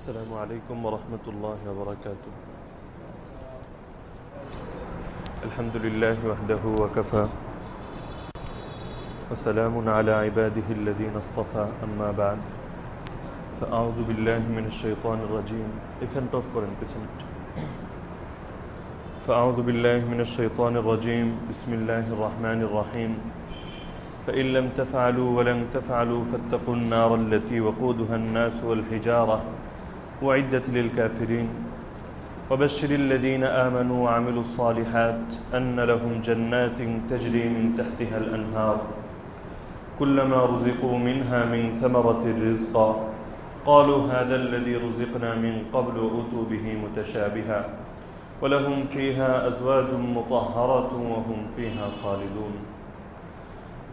السلام عليكم ورحمة الله وبركاته. الحمد لله وحده وكفى. وسلام على عباده الذين اصطفى. أما بعد فأعوذ بالله من الشيطان الرجيم. فأعوذ بالله من الشيطان الرجيم. بسم الله الرحمن الرحيم. فإن لم تفعلوا ولن تفعلوا فاتقوا النار التي وقودها الناس والحجارة. وعدت للكافرين. وبشر الذين آمنوا وعملوا الصالحات أن لهم جنات تجري من تحتها الأنهار. كلما رزقوا منها من ثمرة رزقا قالوا هذا الذي رزقنا من قبل وأتوا به متشابها. ولهم فيها أزواج مطهرة وهم فيها خالدون.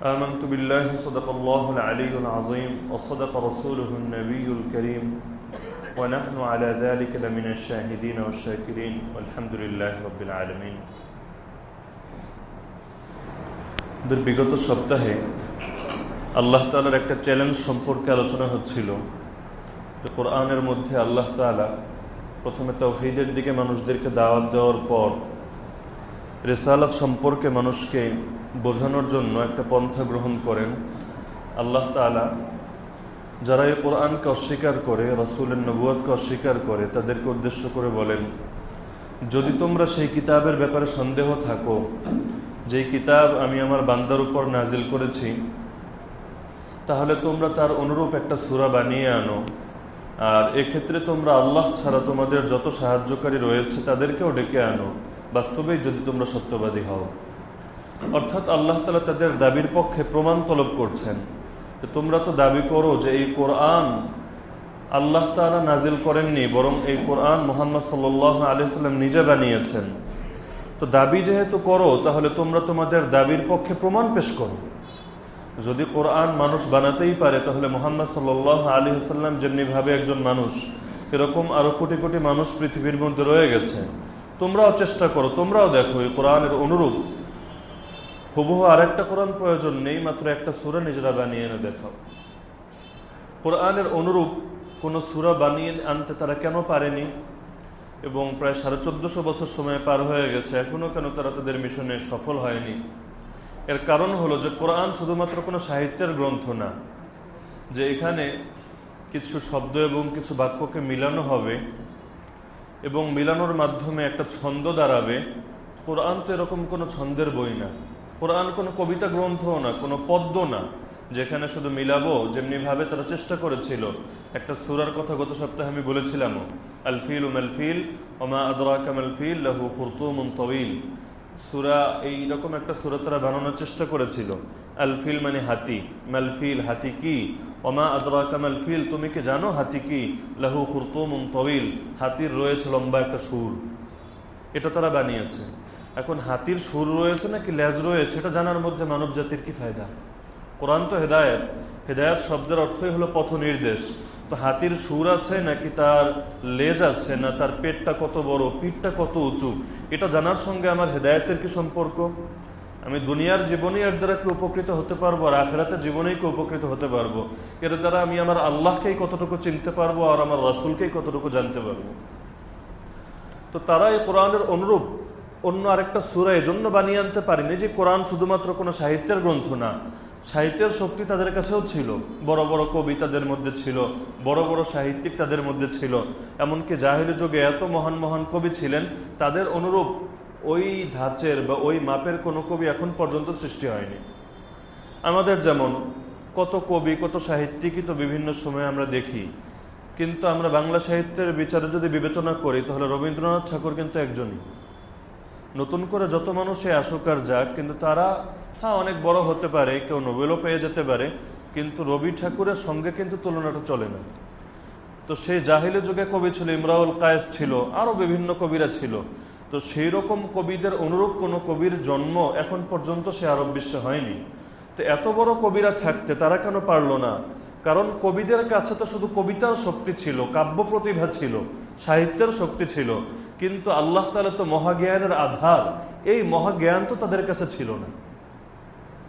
آمنت بالله صدق الله العلي العظيم وصدق رسوله النبي الكريم ونحن على ذلك لمن الشاهدين والشاكرين والحمد لله رب العالمين আমাদের বিগত সপ্তাহে আল্লাহ তালার একটা চ্যালেঞ্জ সম্পর্কে আলোচনা হচ্ছিল যে কোরআনের মধ্যে আল্লাহ তালা প্রথমে তৌহিদের দিকে মানুষদেরকে দাওয়াত দেওয়ার পর রেসালাত সম্পর্কে মানুষকে বোঝানোর জন্য একটা পন্থা গ্রহণ করেন আল্লাহ তালা যারা এই কোরআনকে অস্বীকার করে, রাসুলের নবুয়াদকে অস্বীকার করে, তাদেরকে উদ্দেশ্য করে বলেন, যদি তোমরা সেই কিতাবের ব্যাপারে সন্দেহ থাকো, যেই কিতাব আমি আমার বান্দার উপর নাজিল করেছি, তাহলে তোমরা তার অনুরূপ একটা সুরা বানিয়ে আনো। আর এক্ষেত্রে তোমরা আল্লাহ ছাড়া তোমাদের যত সাহায্যকারী রয়েছে, তাদেরকেও ডেকে আনো। বাস্তবেই যদি তোমরা সত্যবাদী হও। অর্থাৎ আল্লাহ তালা তাদের দাবির পক্ষে প্রমাণ তলব করছেন। তোমরা তো দাবি করো যে এই কোরআন আল্লাহ তালা নাজিল করেননি, বরং এই কোরআন মোহাম্মদ সাল আলি সাল্লাম নিজে বানিয়েছেন। তো দাবি যেহেতু করো, তাহলে তোমরা তোমাদের দাবির পক্ষে প্রমাণ পেশ করো। যদি কোরআন মানুষ বানাতেই পারে, তাহলে মোহাম্মদ সাল আলী সাল্লাম যেমনিভাবে একজন মানুষ, এরকম আরও কোটি কোটি মানুষ পৃথিবীর মধ্যে রয়ে গেছে। তোমরাও চেষ্টা করো, তোমরাও দেখো এই কোরআনের অনুরূপ হুবহু আর একটা কোরআন প্রয়োজন নেই, মাত্র একটা সুরা নিজেরা বানিয়ে এনে দেখাও কোরআনের অনুরূপ কোন সুরা বানিয়ে আনতে তারা কেন পারেনি? এবং প্রায় সাড়ে চোদ্দশো বছর সময় পার হয়ে গেছে, এখনও কেন তারা তাদের মিশনে সফল হয়নি? এর কারণ হলো যে কোরআন শুধুমাত্র কোনো সাহিত্যের গ্রন্থ না, যে এখানে কিছু শব্দ এবং কিছু বাক্যকে মিলানো হবে এবং মিলানোর মাধ্যমে একটা ছন্দ দাঁড়াবে, কোরআন তো এরকম কোনো ছন্দের বই না। কোরআন কোনো কবিতা গ্রন্থও না, কোনো পদ্ম না, যেখানে শুধু মিলাবো যেমনি ভাবে তারা চেষ্টা করেছিল। একটা সুরার কথা গত সপ্তাহে আমি বলেছিলাম আলফিল উমালফিল ওমা আদরা কামালফিল লাহু খুরতুমুন তবিল সুরা, এই রকম একটা সুরা তারা বানানোর চেষ্টা করেছিল। আলফিল মানে হাতি মালফিল হাতি কি? ওমা আদরা কামালফিল তুমি কি জানো হাতি কি? লাহু খুরতুমুন তবিল হাতির রয়েছে লম্বা একটা সুর। এটা তারা বানিয়েছে। এখন হাতির সুর রয়েছে নাকি লেজ রয়েছে, এটা জানার মধ্যে মানব জাতির কি ফায়দা? কোরআন তো হেদায়ত। হেদায়ত শব্দের অর্থই হলো পথ নির্দেশ। তো হাতির সুর আছে নাকি তার লেজ আছে না তার পেটটা কত বড়, পিঠটা কত উঁচু? এটা জানার সঙ্গে আমার হেদায়তের কি সম্পর্ক? আমি দুনিয়ার জীবনেই এর দ্বারা কি উপকৃত হতে পারব আর আখেরাতের জীবনেই কি উপকৃত হতে পারব? এর দ্বারা আমি আমার আল্লাহকেই কতটুকু চিনতে পারব আর আমার রাসুলকেই কতটুকু জানতে পারব? তো তারা এই কোরআনের অনুরূপ অন্য আরেকটা সুরা এজন্য বানিয়ে আনতে পারিনি যে কোরআন শুধুমাত্র কোনো সাহিত্যের গ্রন্থ না। সাহিত্যের শক্তি তাদের কাছেও ছিল। বড় বড় কবি তাদের মধ্যে ছিল, বড় বড় সাহিত্যিক তাদের মধ্যে ছিল। এমনকি জাহির যুগে এত মহান মহান কবি ছিলেন, তাদের অনুরূপ ওই ধাঁচের বা ওই মাপের কোনো কবি এখন পর্যন্ত সৃষ্টি হয়নি। আমাদের যেমন, কত কবি, কত সাহিত্যিকই তো বিভিন্ন সময়ে আমরা দেখি। কিন্তু আমরা বাংলা সাহিত্যের বিচারে যদি বিবেচনা করি, তাহলে রবীন্দ্রনাথ ঠাকুর কিন্তু একজনই। নতুন করে যত মানুষে আসুক আর যাক, কিন্তু তারা হ্যাঁ অনেক বড় হতে পারে, কেউ নোবেলও পেয়ে যেতে পারে, কিন্তু রবি ঠাকুরের সঙ্গে কিন্তু তুলনাটা চলে না। তো সেই জাহিলি যুগে কবি ছিল, ইমরাউল কায়েস ছিল, আরও বিভিন্ন কবিরা ছিল। তো সেই রকম কবিদের অনুরূপ কোনো কবির জন্ম এখন পর্যন্ত সে আরব বিশ্বে হয়নি। তো এত বড় কবিরা থাকতে তারা কেন পারল না? কারণ কবিদের কাছে তো শুধু কবিতার শক্তি ছিল, কাব্য প্রতিভা ছিল, সাহিত্যের শক্তি ছিল। কিন্তু আল্লাহ তালা তো মহাজ্ঞানের আধার। এই মহাজ্ঞান তো তাদের কাছে ছিল না।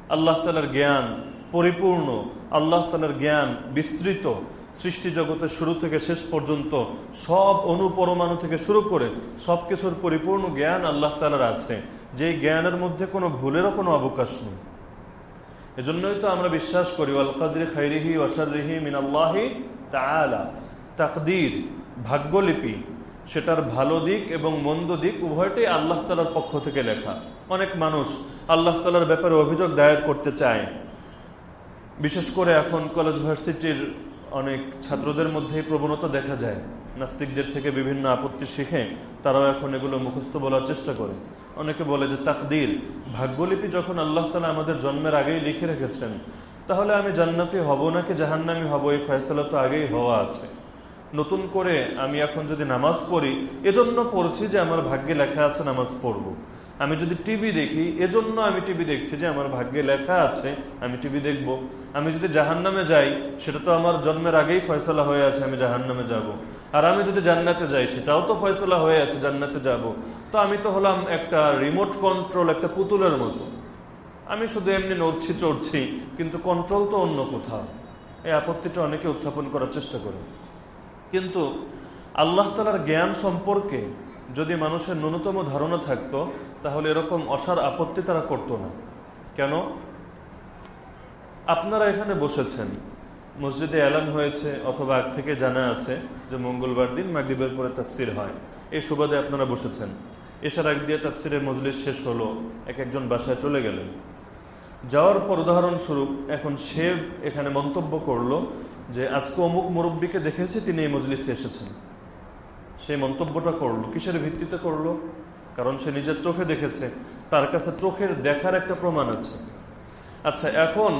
আল্লাহ তালার জ্ঞান পরিপূর্ণ, আল্লাহ তালার জ্ঞান বিস্তৃত। সৃষ্টি জগতের শুরু থেকে শেষ পর্যন্ত সব অনুপরমাণু থেকে শুরু করে সব কিছুর পরিপূর্ণ জ্ঞান আল্লাহ তালার আছে। যে জ্ঞানের মধ্যে কোনো ভুলেরও কোনো অবকাশ নেই। এজন্যই তো আমরা বিশ্বাস করি আল কাদরি খাইরিহি ওয়াসারিহি মিনাল্লাহি তাআলা। তাকদীর, ভাগ্যলিপি সেটার ভালো দিক এবং মন্দ দিক উভয়টাই আল্লাহ তালার পক্ষ থেকে লেখা। অনেক মানুষ আল্লাহ তালার ব্যাপারে অভিযোগ দায়ের করতে চায়। বিশেষ করে এখন কলেজ ভার্সিটির অনেক ছাত্রদের মধ্যে প্রবণতা দেখা যায়। নাস্তিকদের থেকে বিভিন্ন আপত্তি শিখে তারাও এখন এগুলো মুখস্থ বলার চেষ্টা করে। অনেকে বলে যে তাকদির, ভাগ্যলিপি যখন আল্লাহ তালা আমাদের জন্মের আগেই লিখে রেখেছেন, তাহলে আমি জান্নাতি হব নাকি জাহান্নামি হব? এই ফয়সলা তো আগেই হওয়া আছে। নতুন করে আমি এখন যদি নামাজ পড়ি, এজন্য পড়ছি যে আমার ভাগ্যে লেখা আছে নামাজ পড়ব। আমি যদি টিভি দেখি, এজন্য আমি টিভি দেখছি যে আমার ভাগ্যে লেখা আছে, আমি টিভি দেখব। আমি যদি জাহান নামে যাই, সেটা তো আমার জন্মের আগেই ফয়সলা হয়ে আছে, আমি জাহান নামে যাব। আর আমি যদি জান্নাতে যাই, সেটাও তো ফয়সলা হয়ে আছে, জান্নাতে যাব। তো আমি তো হলাম একটা রিমোট কন্ট্রোল একটা পুতুলের মতো। আমি শুধু এমনি নড়ছি চড়ছি, কিন্তু কন্ট্রোল তো অন্য কোথাও। এই আপত্তিটা অনেকে উত্থাপন করার চেষ্টা করে। কিন্তু আল্লাহ তালার জ্ঞান সম্পর্কে যদি মানুষের ন্যূনতম ধারণা থাকতো, তাহলে এরকম অসার আপত্তি তারা করতো না। কেন? আপনারা এখানে বসেছেন। মসজিদে অ্যালান হয়েছে অথবা আগ থেকে জানা আছে যে মঙ্গলবার দিন মাগরীবের পরে তাফসির হয়। এই সুবাদে আপনারা বসেছেন। এসার আগ দিয়ে তাফসিরের মজলিস শেষ হলো, এক একজন বাসায় চলে গেলেন। যাওয়ার পর উদাহরণস্বরূপ এখন সে এখানে মন্তব্য করল যে আজকে অমুক মুরব্বীকে দেখেছি, তিনি এই মজলিসে এসেছেন। সেই মন্তব্যটা করল, কিসের ভিত্তিতে করল? কারণ সে নিজের চোখে দেখেছে, তার কাছে চোখের দেখার একটা প্রমাণ আছে। আচ্ছা এখন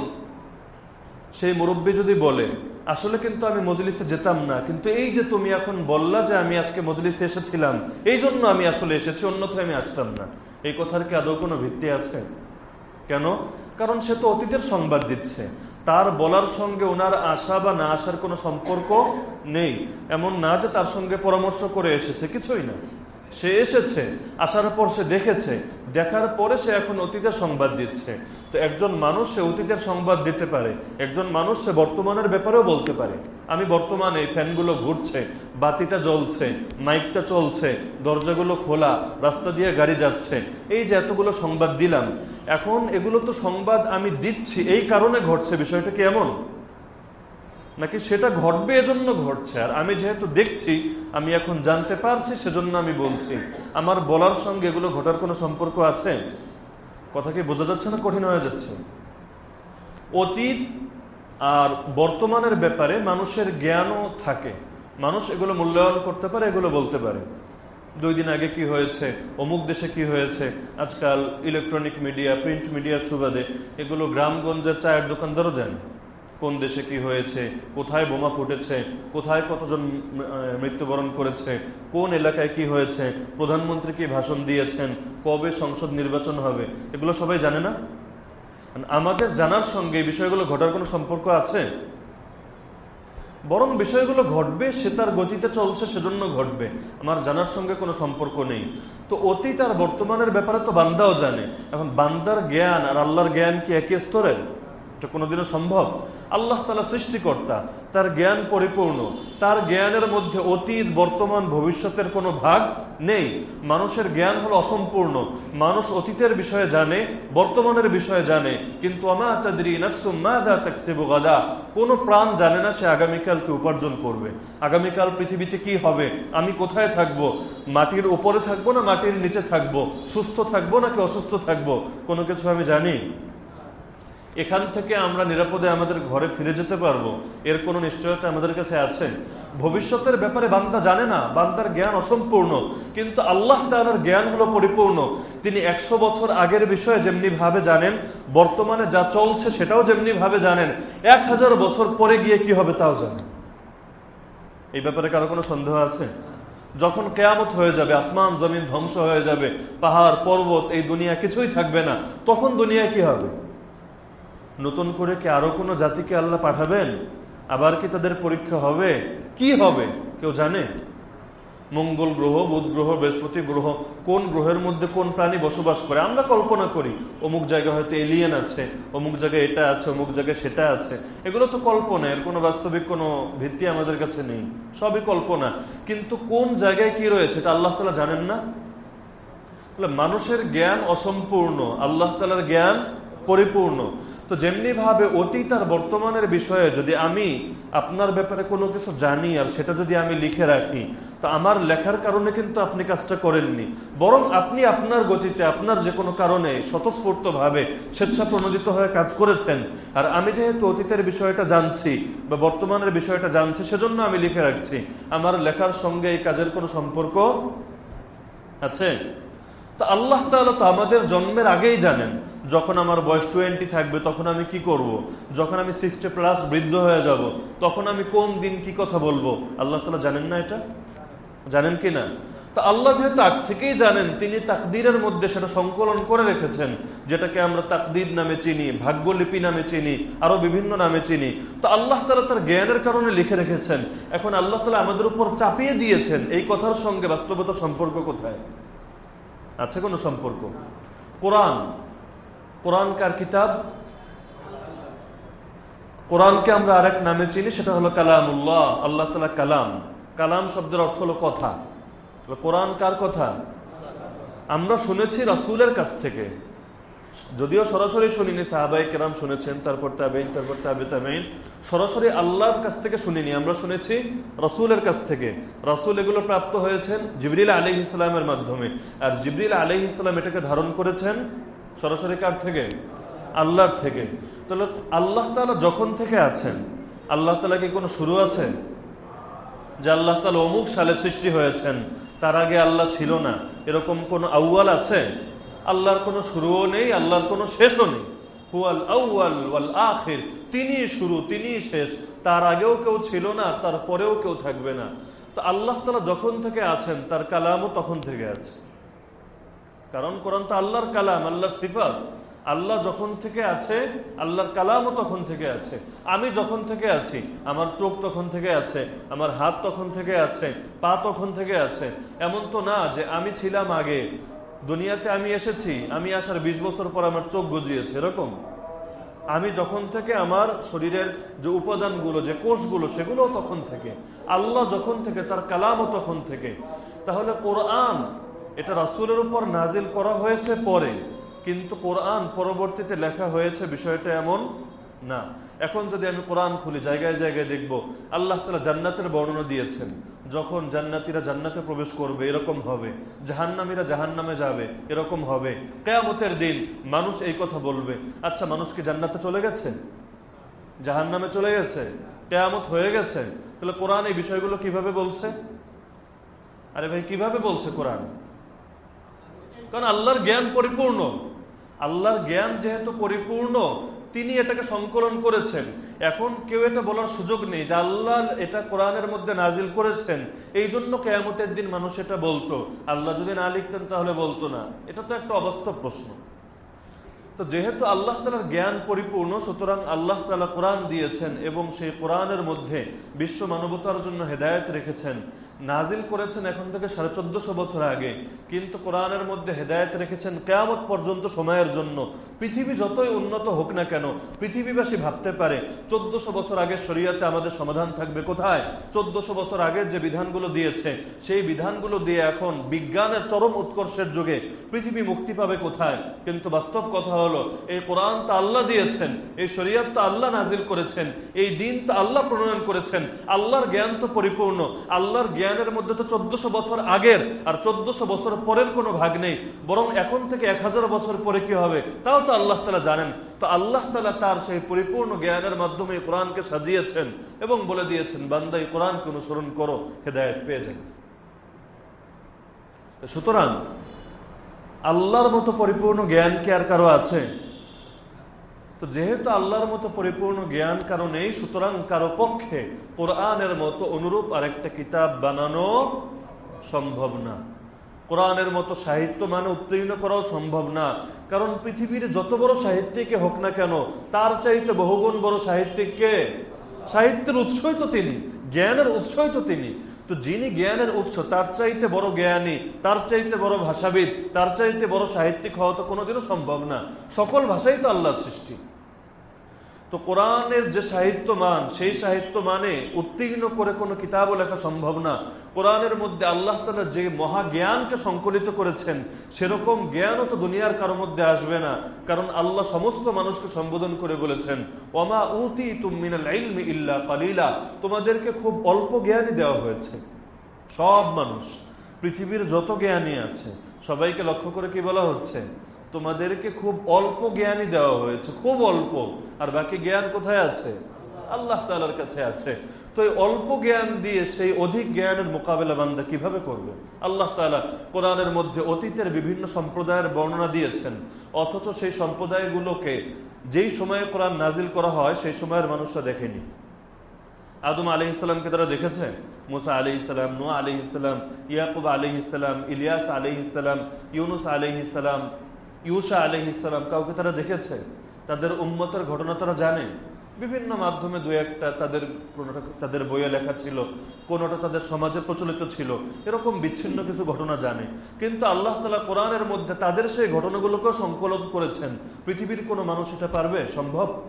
সেই মুরব্বী যদি বলে, আসলে কিন্তু আমি মজলিসে যেতাম না, কিন্তু এই যে তুমি এখন বললা যে আমি আজকে মজলিসে এসেছিলাম, এই জন্য আমি আসলে এসেছি, অন্যথায় আমি আসতাম না। এই কথার কি আদৌ কোনো ভিত্তি আছে? কেন? কারণ সে তো অতীতের সংবাদ দিচ্ছে। তার বলার সঙ্গে ওনার আসা বা না আসার কোনো সম্পর্ক নেই। এমন না যে তার সঙ্গে পরামর্শ করে এসেছে, কিছুই না। সে এসেছে, আসার পর সে দেখেছে, দেখার পরে সে এখন অতীতের সংবাদ দিচ্ছে। তো একজন মানুষ সে অতীতের সংবাদ দিতে পারে, একজন মানুষ সে বর্তমানের ব্যাপারেও বলতে পারে। আমি বর্তমানে এই ফ্যানগুলো ঘুরছে, বাতিটা জ্বলছে, মাইকটা চলছে, দরজাগুলো খোলা, রাস্তা দিয়ে গাড়ি যাচ্ছে, এই যে এতগুলো সংবাদ দিলাম, এখন এগুলো তো সংবাদ আমি দিচ্ছি, এই কারণে ঘটছে বিষয়টা কি এমন? নাকি সেটা ঘটবে এজন্য ঘটছে? আর আমি যেহেতু দেখছি, আমি এখন জানতে পারছি, সেজন্য আমি বলছি, আমার বলার সঙ্গে এগুলো ঘটার কোনো সম্পর্ক আছে? কথা কি বোঝা যাচ্ছে না? কঠিন হয়ে যাচ্ছে। অতীত আর বর্তমানের ব্যাপারে মানুষের জ্ঞানও থাকে। মানুষ এগুলো মূল্যায়ন করতে পারে, এগুলো বলতে পারে। দুই দিন আগে কি হয়েছে? অমুক দেশে কি হয়েছে? আজকাল ইলেকট্রনিক মিডিয়া প্রিন্ট মিডিয়ার সুবাদে এগুলো গ্রামগঞ্জের চায়ের দোকানদারও জানে। কোন দেশে কি হয়েছে, কোথায় বোমা ফুটেছে, কোথায় কতজন মৃত্যুবরণ করেছে, কোন এলাকায় কি হয়েছে, প্রধানমন্ত্রী কি ভাষণ দিয়েছেন, কবে সংসদ নির্বাচন হবে, এগুলো সবাই জানে না? আমাদের জানার সঙ্গে এই বিষয়গুলো ঘটার কোনো সম্পর্ক আছে? বরং বিষয়গুলো ঘটবে, সে তার গতিতে চলছে, সেজন্য ঘটবে। আমার জানার সঙ্গে কোনো সম্পর্ক নেই। তো অতীত আর বর্তমানের ব্যাপারে তো বান্দাও জানে। এখন বান্দার জ্ঞান আর আল্লাহর জ্ঞান কি একই স্তরের? এটা কোনোদিনও সম্ভব? আল্লাহ তালা সৃষ্টিকর্তা, তার জ্ঞান পরিপূর্ণ। তার জ্ঞানের মধ্যে অতীত, বর্তমান, ভবিষ্যতের কোনো ভাগ নেই। মানুষের জ্ঞান হলো অসম্পূর্ণ। মানুষ অতীতের বিষয়ে জানে, বর্তমানের বিষয়ে জানে, কিন্তু গাদা, কোনো প্রাণ জানে না সে আগামীকালকে উপার্জন করবে। আগামীকাল পৃথিবীতে কি হবে? আমি কোথায় থাকব? মাটির উপরে থাকব না মাটির নিচে থাকব? সুস্থ থাকব নাকি অসুস্থ থাকব? কোনো কিছু আমি জানি? এখান থেকে আমরা নিরাপদে আমাদের ঘরে ফিরে যেতে পারব। এর কোনো নিশ্চয়তা আমাদের কাছে আছে? ভবিষ্যতের ব্যাপারে বান্দা জানে না, বান্দার জ্ঞান অসম্পূর্ণ। কিন্তু আল্লাহ তালার জ্ঞান হলো পরিপূর্ণ। তিনি একশো বছর আগের বিষয়ে যেমনি ভাবে জানেন, বর্তমানে যা চলছে সেটাও যেমনি ভাবে জানেন। এক হাজার বছর পরে গিয়ে কি হবে তাও জানেন। এই ব্যাপারে কারও কোনো সন্দেহ আছে? যখন কেয়ামত হয়ে যাবে, আসমান, জমিন ধ্বংস হয়ে যাবে, পাহাড়, পর্বত, এই দুনিয়া কিছুই থাকবে না, তখন দুনিয়া কি হবে? নতুন করে কি আরও কোনো জাতিকে আল্লাহ পাঠাবেন? আবার কি তাদের পরীক্ষা হবে? কি হবে? কেউ জানে? মঙ্গল গ্রহ, বুধ গ্রহ, বৃহস্পতি গ্রহ, কোন গ্রহের মধ্যে কোন প্রাণী বসবাস করে? আমরা কল্পনা করি, অমুক জায়গায় হয়তো এলিয়েন আছে, অমুক জায়গায় এটা আছে, অমুক জায়গায় সেটা আছে। এগুলো তো কল্পনা, এর কোনো বাস্তবিক কোনো ভিত্তি আমাদের কাছে নেই। সবই কল্পনা। কিন্তু কোন জায়গায় কি রয়েছে, এটা আল্লাহ তালা জানেন না? মানুষের জ্ঞান অসম্পূর্ণ। আল্লাহ তালার জ্ঞান পরিপূর্ণ। তো যেমনি ভাবে অতীত আর বর্তমানের বিষয়ে যদি আমি আপনার ব্যাপারে কোনো কিছু জানি আর সেটা যদি আমি লিখে রাখি, তো আমার লেখার কারণে কিন্তু আপনি কাজটা করেননি। বরং আপনি আপনার গতিতে, আপনার যে কোনো কারণে স্বতঃস্ফূর্ত ভাবে স্বেচ্ছা প্রণোদিত হয়ে কাজ করেছেন। আর আমি যেহেতু অতীতের বিষয়টা জানছি বা বর্তমানের বিষয়টা জানছি, সেজন্য আমি লিখে রাখছি। আমার লেখার সঙ্গে এই কাজের কোনো সম্পর্ক আছে? তো আল্লাহ তাহলে তো আমাদের জন্মের আগেই জানেন। যখন আমার বয়স টোয়েন্টি থাকবে, তখন আমি কি করব। যখন আমি সিক্সটি প্লাস বৃদ্ধ হয়ে যাব, তখন আমি কোন দিন কি কথা বলব? আল্লাহ তালা জানেন না এটা? জানেন কি না? তা আল্লাহ যেহেতু আগ থেকেই জানেন, তিনি তাকদিরের মধ্যে সেটা সংকলন করে রেখেছেন, যেটাকে আমরা তাকদির নামে চিনি, ভাগ্যলিপি নামে চিনি, আরও বিভিন্ন নামে চিনি। তো আল্লাহ তালা তার জ্ঞানের কারণে লিখে রেখেছেন। এখন আল্লাহ তালা আমাদের উপর চাপিয়ে দিয়েছেন, এই কথার সঙ্গে বাস্তবতা সম্পর্ক কোথায়? আছে কোনো সম্পর্ক? কোরআন। কোরআন কার কিতাব। কোরআনকে আমরা আরেক নামে চিনি, সেটা হলো কালামুল্লাহ, আল্লাহ তালা কালাম। কালাম শব্দের অর্থ হলো কথা। কোরআন কার কথা? আমরা শুনেছি রাসুলের কাছ থেকে। যদিও সরাসরি শুনিনি সাহাবাই কেরাম শুনেছেন, তারপর তাবেইন তারপর তাবে তাবেইন সরাসরি আল্লাহর কাছ থেকে শুনিনি, আমরা শুনেছি রসুলের কাছ থেকে। রসুল এগুলো প্রাপ্ত হয়েছেন জিবরিল আলী ইসলামের মাধ্যমে। আর জিবরিল আলী ইসলাম এটাকে ধারণ করেছেন সরাসরি কার থেকে? আল্লাহর থেকে। তাহলে আল্লাহ তালা যখন থেকে আছেন, আল্লাহ তালা কি কোনো শুরু আছে? যে আল্লাহ তালা অমুক সালে সৃষ্টি হয়েছেন, তার আগে আল্লাহ ছিল না। এরকম কোন আউয়াল আছে? আল্লাহর কোনো শুরুও নেই, আল্লাহর কোনো শেষও নেই। হুয়াল আউয়াল ওয়াল আখির। তিনি শুরু, তিনি শেষ। তার আগেও কেউ ছিল না তার পরেও কেউ থাকবে না। তো আল্লাহ তালা যখন থেকে আছেন, তার কালামও তখন থেকে আছে। কারণ কোরআন তো আল্লাহর কালাম, আল্লাহর সিফাত। আল্লাহ যখন থেকে আছে, আল্লাহর কালামও তখন থেকে আছে। আমি যখন থেকে আছি, আমার চোখ তখন থেকে আছে, আমার হাত তখন থেকে আছে, পা তখন থেকে আছে। এমন তো না যে আমি ছিলাম আগে। দুনিয়াতে আমি এসেছি, আমি আসার ২০ বছর পর আমার চোখ গজিয়েছে, এরকম। আমি যখন থেকে আমার শরীরের যে উপাদানগুলো, যে কোষগুলো সেগুলো তখন থেকে। আল্লাহ যখন থেকে, তার কালামও তখন থেকে। তাহলে কোরআন এটা রাসুলের উপর নাজিল করা হয়েছে পরে। কিন্তু কোরআন পরবর্তীতে লেখা হয়েছে বিষয়টা এমন না। এখন যদি আমি কোরআন খুলি, জায়গায় জায়গায় দেখব, আল্লাহ তালা জান্নাতের বর্ণনা দিয়েছেন। যখন জান্নাতিরা জান্নাতে প্রবেশ করবে, এরকম হবে। জাহান্নামীরা জাহান্নামে যাবে, এরকম হবে। কেয়ামতের দিন মানুষ এই কথা বলবে আচ্ছা মানুষ কি জান্নাতে চলে গেছে? জাহান্নামে চলে গেছে। কেয়ামত হয়ে গেছে। তাহলে কোরআন এই বিষয়গুলো কীভাবে বলছে? আরে ভাই, কীভাবে বলছে কোরআন? কারণ আল্লাহর জ্ঞান পরিপূর্ণ। আল্লাহর জ্ঞান যেহেতু পরিপূর্ণ, তিনি এটাকে সংকলন করেছেন। এখন কেউ এটা বলার সুযোগ নেই যে আল্লাহ এটা কোরআনের মধ্যে নাজিল করেছেন। এই জন্য কেয়ামতের দিন মানুষ এটা বলতো। আল্লাহ যদি না লিখতেন তাহলে বলতো না। এটা তো একটা অবাস্তব প্রশ্ন। তো যেহেতু আল্লাহ তালার জ্ঞান পরিপূর্ণ, সুতরাং আল্লাহ তালা কোরআন দিয়েছেন এবং সেই কোরআনের মধ্যে বিশ্ব মানবতার জন্য হেদায়ত রেখেছেন। নাজিল করেছেন এখন থেকে সাড়ে চোদ্দশো বছর আগে। কিন্তু কোরআনের মধ্যে হেদায়ত রেখেছেন কেয়ামত পর্যন্ত সময়ের জন্য। পৃথিবী যতই উন্নত হোক না কেন, পৃথিবীবাসী ভাবতে পারে, চোদ্দশো বছর আগে শরিয়াতে আমাদের সমাধান থাকবে কোথায়? চোদ্দশো বছর আগের যে বিধানগুলো দিয়েছে, সেই বিধানগুলো দিয়ে এখন বিজ্ঞানের চরম উৎকর্ষের যুগে পৃথিবী মুক্তি পাবে কোথায়? কিন্তু বাস্তব কথা হলো, এই কোরআন তা আল্লাহ দিয়েছেন, এই শরিয়াত তা আল্লাহ নাজিল করেছেন, এই দিন তা আল্লাহ প্রণয়ন করেছেন, আল্লাহর জ্ঞান তো পরিপূর্ণ, আল্লাহর জ্ঞানের মধ্যে তো চোদ্দশো বছর আগের, আর চোদ্দশো বছর পরের কোনো ভাগ নেই, বরং এখন থেকে এক হাজার বছর পরে কি হবে? তাও তো আল্লাহ তালা জানেন। তো আল্লাহ তালা তার সেই পরিপূর্ণ জ্ঞানের মাধ্যমে কোরআনকে সাজিয়েছেন এবং বলে দিয়েছেন বান্দাই কোরআনকে অনুসরণ করো, হেদায়ত পেয়ে যান সুতরাং আল্লাহর মতো পরিপূর্ণ জ্ঞান কি আর কারও আছে? তো যেহেতু আল্লাহর মতো পরিপূর্ণ জ্ঞান কারও নেই, সুতরাং কারও পক্ষে কোরআনের মতো অনুরূপ আরেকটা কিতাব বানানো সম্ভব না। কোরআনের মতো সাহিত্য মানে উত্তীর্ণ করাও সম্ভব না। কারণ পৃথিবীর যত বড় সাহিত্যিকে হোক না কেন, তার চাইতে বহুগুণ বড় সাহিত্যিককে সাহিত্যের উৎসই তো তিনি, জ্ঞানের উৎসই তো তিনি। তো যিনি জ্ঞানের উৎস, তার চাইতে বড় জ্ঞানী, তার চাইতে বড় ভাষাবিদ, তার চাইতে বড় সাহিত্যিক হওয়া তো কোনোদিনও সম্ভব না। সকল ভাষাই তো আল্লাহর সৃষ্টি। তো কোরআনের যে সাহিত্য মান সেই সাহিত্য মানে উত্তীর্ণ করে কোনো কিতাবও লেখা সম্ভব না। কোরআনের মধ্যে আল্লাহ তালা যে মহাজ্ঞানকে সংকলিত করেছেন, সেরকম জ্ঞানও তো দুনিয়ার কারও মধ্যে আসবে না, কারণ আল্লাহ সমস্ত মানুষকে সম্বোধন করে বলেছেন ওমা উতি তুমিনাল ইল্লা কালিলা। তোমাদেরকে খুব অল্প জ্ঞানই দেওয়া হয়েছে, সব মানুষ। পৃথিবীর যত জ্ঞানী আছে, সবাইকে লক্ষ্য করে কি বলা হচ্ছে? তোমাদেরকে খুব অল্প জ্ঞানই দেওয়া হয়েছে, খুব অল্প। আর বাকি জ্ঞান কোথায় আছে? আল্লাহ তালার কাছে আছে। তো এই অল্প জ্ঞান দিয়ে সেই অধিক জ্ঞানের মোকাবেলা বান্দা কীভাবে করবে? আল্লাহ তালা কোরআনের মধ্যে অতীতের বিভিন্ন সম্প্রদায়ের বর্ণনা দিয়েছেন। অথচ সেই সম্প্রদায়গুলোকে যেই সময়ে কোরআন নাজিল করা হয়, সেই সময়ের মানুষরা দেখেনি। আদম আলি ইসলামকে তারা দেখেছে? মুসা আলি ইসলাম নোয়া আলি ইসলাম ইয়াকুব আলি ইসলাম ইলিয়াস আলি ইসলাম ইউনুস আলি ইসলাম ইউসা আলি ইসলাম কাউকে তারা দেখেছে? তাদের উম্মতের ঘটনা তারা জানে। বিভিন্ন মাধ্যমে দু একটা তাদের কোনোটা তাদের বইয়ে লেখা ছিল, কোনোটা তাদের সমাজে প্রচলিত ছিল। এরকম বিচ্ছিন্ন কিছু ঘটনা জানে। কিন্তু আল্লাহ তালা কোরআনের মধ্যে তাদের সেই ঘটনাগুলোকেও সংকলন করেছেন। পৃথিবীর কোনো মানুষ এটা পারবে? সম্ভব?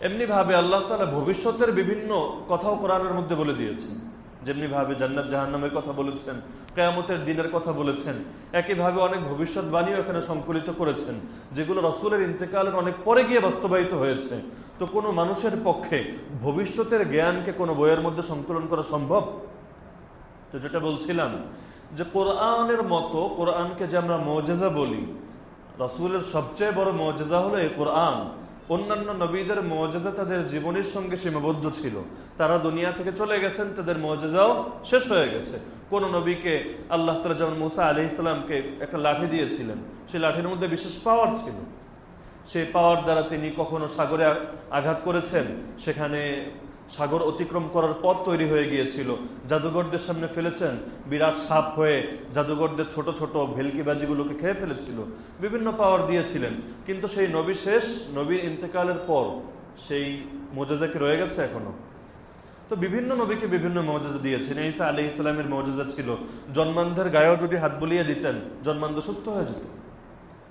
এমনি ভাবে আল্লাহ তালা ভবিষ্যতের বিভিন্ন কথাও কোরআনের মধ্যে বলে দিয়েছেন। যেমনি ভাবে জান্নাত জাহান্নামের কথা বলেছেন, কেয়ামতের দিনের কথা বলেছেন, একইভাবে অনেক ভবিষ্যৎবাণীও এখানে সংকলিত করেছেন, যেগুলো রসুলের ইন্তেকালের অনেক পরে গিয়ে বাস্তবায়িত হয়েছে। তো কোনো মানুষের পক্ষে ভবিষ্যতের জ্ঞানকে কোনো বইয়ের মধ্যে সংকলন করা সম্ভব? তো যেটা বলছিলাম, যে কোরআনের মতো কোরআনকে যে আমরা মজেজা বলি, রসুলের সবচেয়ে বড় মজেজা হলো এই কোরআন। অন্যান্য নবীদের মজেজা তাদের জীবনের সঙ্গে সীমাবদ্ধ ছিল। তারা দুনিয়া থেকে চলে গেছেন, তাদের মজেজাও শেষ হয়ে গেছে। কোন নবীকে আল্লাহ তালা যেমন মুসা আলি ইসলামকে একটা লাঠি দিয়েছিলেন, সেই লাঠির মধ্যে বিশেষ পাওয়ার ছিল। সেই পাওয়ার দ্বারা তিনি কখনো সাগরে আঘাত করেছেন, সেখানে সাগর অতিক্রম করার পথ তৈরি হয়ে গিয়েছিল। জাদুঘরদের সামনে ফেলেছেন বিরাট সাপ হয়ে জাদুঘরদের ছোট ছোট ভেলকিবাজিগুলোকে খেয়ে ফেলেছিল। বিভিন্ন পাওয়ার দিয়েছিলেন। কিন্তু সেই নবী শেষ, নবীর ইন্তেকালের পর সেই মোজাজা কি রয়ে গেছে এখনও? তো বিভিন্ন নবীকে বিভিন্ন মজাজা দিয়েছেন। ঈসা আলি ইসলামের মজাজা ছিল। জন্মান্ধের গায়েও যদি হাত বুলিয়ে দিতেন, জন্মান্ধ সুস্থ হয়ে যেত।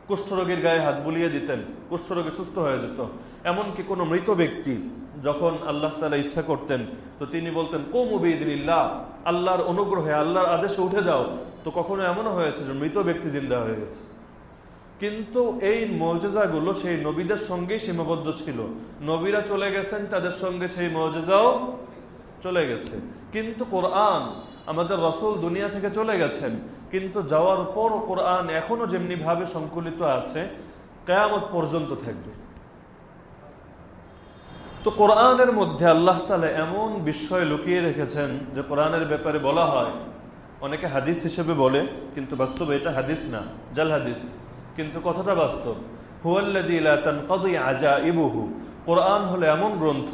কুষ্ঠরোগীর গায়ে হাত বুলিয়ে দিতেন, কুষ্ঠরোগী সুস্থ হয়ে যেত। এমনকি কোনো মৃত ব্যক্তি যখন আল্লাহ তালা ইচ্ছা করতেন, তো তিনি বলতেন, কোম উবিদিল্লাহ আল্লাহর অনুগ্রহে, আল্লাহর আদেশে উঠে যাও। তো কখনো এমনও হয়েছে যে মৃত ব্যক্তি জিন্দা হয়ে গেছে। কিন্তু এই মৌজেজাগুলো সেই নবীদের সঙ্গেই সীমাবদ্ধ ছিল। নবীরা চলে গেছেন, তাদের সঙ্গে সেই মৌজেজাও চলে গেছে। কিন্তু কোরআন আমাদের রসুল দুনিয়া থেকে চলে গেছেন। কিন্তু যাওয়ার পর কোরআন এখনও যেমনি ভাবে সংকলিত আছে, কেয়ামত পর্যন্ত থাকবে। তো কোরআনের মধ্যে আল্লাহ তালা এমন বিস্ময় লুকিয়ে রেখেছেন যে কোরআনের ব্যাপারে বলা হয়। অনেকে হাদিস হিসেবে বলে, কিন্তু বাস্তবে এটা হাদিস না, জাল হাদিস। কিন্তু কথাটা বাস্তব। আজা ইবুহু কোরআন হলো এমন গ্রন্থ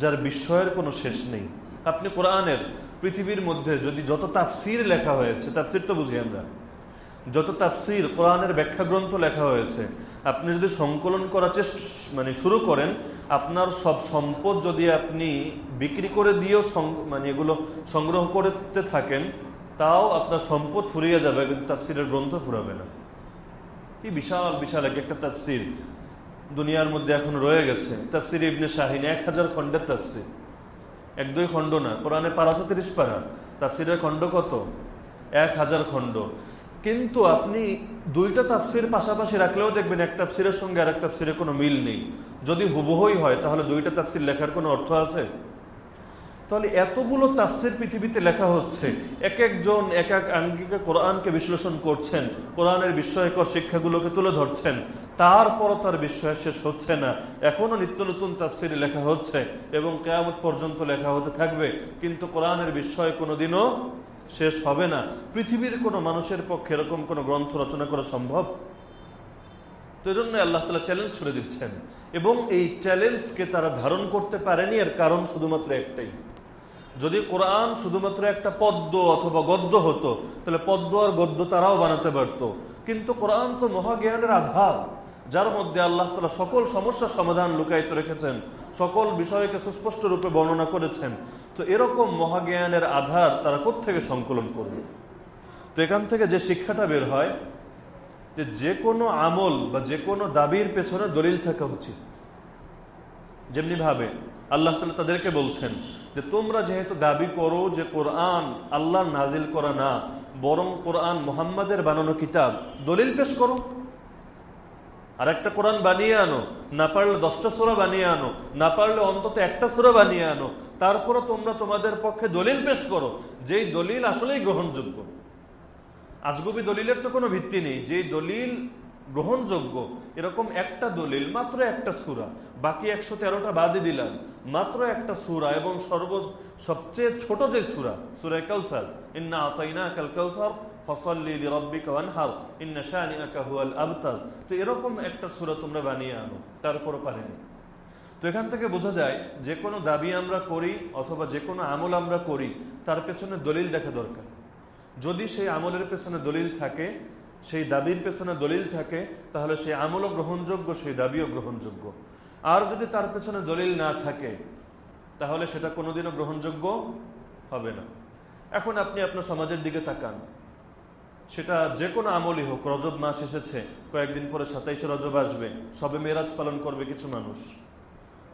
যার বিস্ময়ের কোনো শেষ নেই। আপনি কোরআনের পৃথিবীর মধ্যে যদি যত তাফসির লেখা হয়েছে, তাফসির তো বুঝি আমরা, যত তাফসির কোরআনের ব্যাখ্যা গ্রন্থ লেখা হয়েছে আপনি যদি সংকলন করার চেষ্টা মানে শুরু করেন, আপনার সব সম্পদ যদি আপনি বিক্রি করে দিয়েও মানে এগুলো সংগ্রহ করতে থাকেন, তাও আপনার সম্পদ ফুরিয়ে যাবে, কিন্তু তাফসিরের গ্রন্থ ফুরাবে না। কি বিশাল বিশাল এক একটা তাফসির দুনিয়ার মধ্যে এখন রয়ে গেছে। তাফসির ইবনে শাহিন এক হাজার খণ্ডের তাফসির। এক, দুই খণ্ড না, কোরআনে পারা তো তিরিশ পারা। তাফসিরের খণ্ড কত? এক হাজার খণ্ড। কিন্তু আপনি দুইটা তাফসির পাশাপাশি রাখলেও দেখবেন এক তাফসিরের সঙ্গে আর এক তাফসিরের কোনো মিল নেই। যদি হুবহই হয়, তাহলে দুইটা তাফসির লেখার কোনো অর্থ আছে? তাহলে এতগুলো তাফসির পৃথিবীতে লেখা হচ্ছে, এক একজন, এক এক আঙ্গিকে কোরআনকে বিশ্লেষণ করছেন, কোরআনের বিস্ময়কর শিক্ষাগুলোকে তুলে ধরছেন, তারপরও তার বিস্ময় শেষ হচ্ছে না। এখনও নিত্য নতুন তাফসির লেখা হচ্ছে এবং কেয়ামত পর্যন্ত লেখা হতে থাকবে, কিন্তু কোরআনের বিস্ময় কোনোদিনও শেষ হবে না। পৃথিবীর কোনো মানুষের পক্ষে এরকম কোনো গ্রন্থ রচনা করা সম্ভব? তো জন্য আল্লাহ তালা চ্যালেঞ্জ ছুড়ে দিচ্ছেন। এবং এই চ্যালেঞ্জকে তারা ধারণ করতে পারেনি, এর কারণ শুধুমাত্র একটাই। যদি কোরআন শুধুমাত্র একটা পদ্ম অথবা গদ্য হতো, তাহলে পদ্ম আর গদ্য তারাও বানাতে পারত। কিন্তু কোরআন তো মহাজ্ঞানের আধার, যার মধ্যে আল্লাহ তালা সকল সমস্যার সমাধান লুকায়িত রেখেছেন, সকল বিষয়কে সুস্পষ্ট রূপে বর্ণনা করেছেন। তো এরকম মহাজ্ঞানের আধার তারা থেকে সংকলন করবে? তো এখান থেকে যে শিক্ষাটা বের হয়, যে যে কোনো আমল বা যে কোনো দাবির পেছনে দলিল থাকা উচিত। যেমনি ভাবে আল্লাহ তালা তাদেরকে বলছেন যে, তোমরা যেহেতু দাবি করো যে কোরআন আল্লাহ নাজিল করা না, বরং কোরআন মোহাম্মদের বানানো কিতাব, দলিল পেশ করো। আর একটা কোরআন বানিয়ে আনো, না পারলে দশটা সুরা বানিয়ে আনো, না পারলে অন্তত একটা সুরা বানিয়ে আনো তারপরে তোমরা তোমাদের পক্ষে দলিল পেশ করো। যেই দলিল আসলেই গ্রহণযোগ্য। আজগবি দলিলের তো কোনো ভিত্তি নেই। যে দলিল গ্রহণযোগ্য, এরকম একটা দলিল মাত্র একটা সুরা, বাকি একশো তেরোটা বাদে দিলাম। মাত্র একটা সুরা এবং সর্ব, সবচেয়ে ছোট যে সুরা সুরা কাউসার, ইন্না আতাইনা কাল কাউসার তো এরকম একটা সুরা তোমরা বানিয়ে আনো তারপর পারেনি। তো এখান থেকে বোঝা যায়, যে কোনো দাবি আমরা করি অথবা যে কোনো আমল আমরা করি, তার পেছনে দলিল দেখা দরকার। যদি সেই আমলের পেছনে দলিল থাকে, সেই দাবির পেছনে দলিল থাকে, তাহলে সেই আমলও গ্রহণযোগ্য, সেই দাবিও গ্রহণযোগ্য। আর যদি তার পেছনে দলিল না থাকে, তাহলে সেটা কোনোদিনও গ্রহণযোগ্য হবে না। এখন আপনি আপনার সমাজের দিকে তাকান। সেটা যে কোনো আমলই হোক, রজব মাস এসেছে, কয়েকদিন পরে সাতাইশে রজব আসবে, সবে মেরাজ পালন করবে কিছু মানুষ।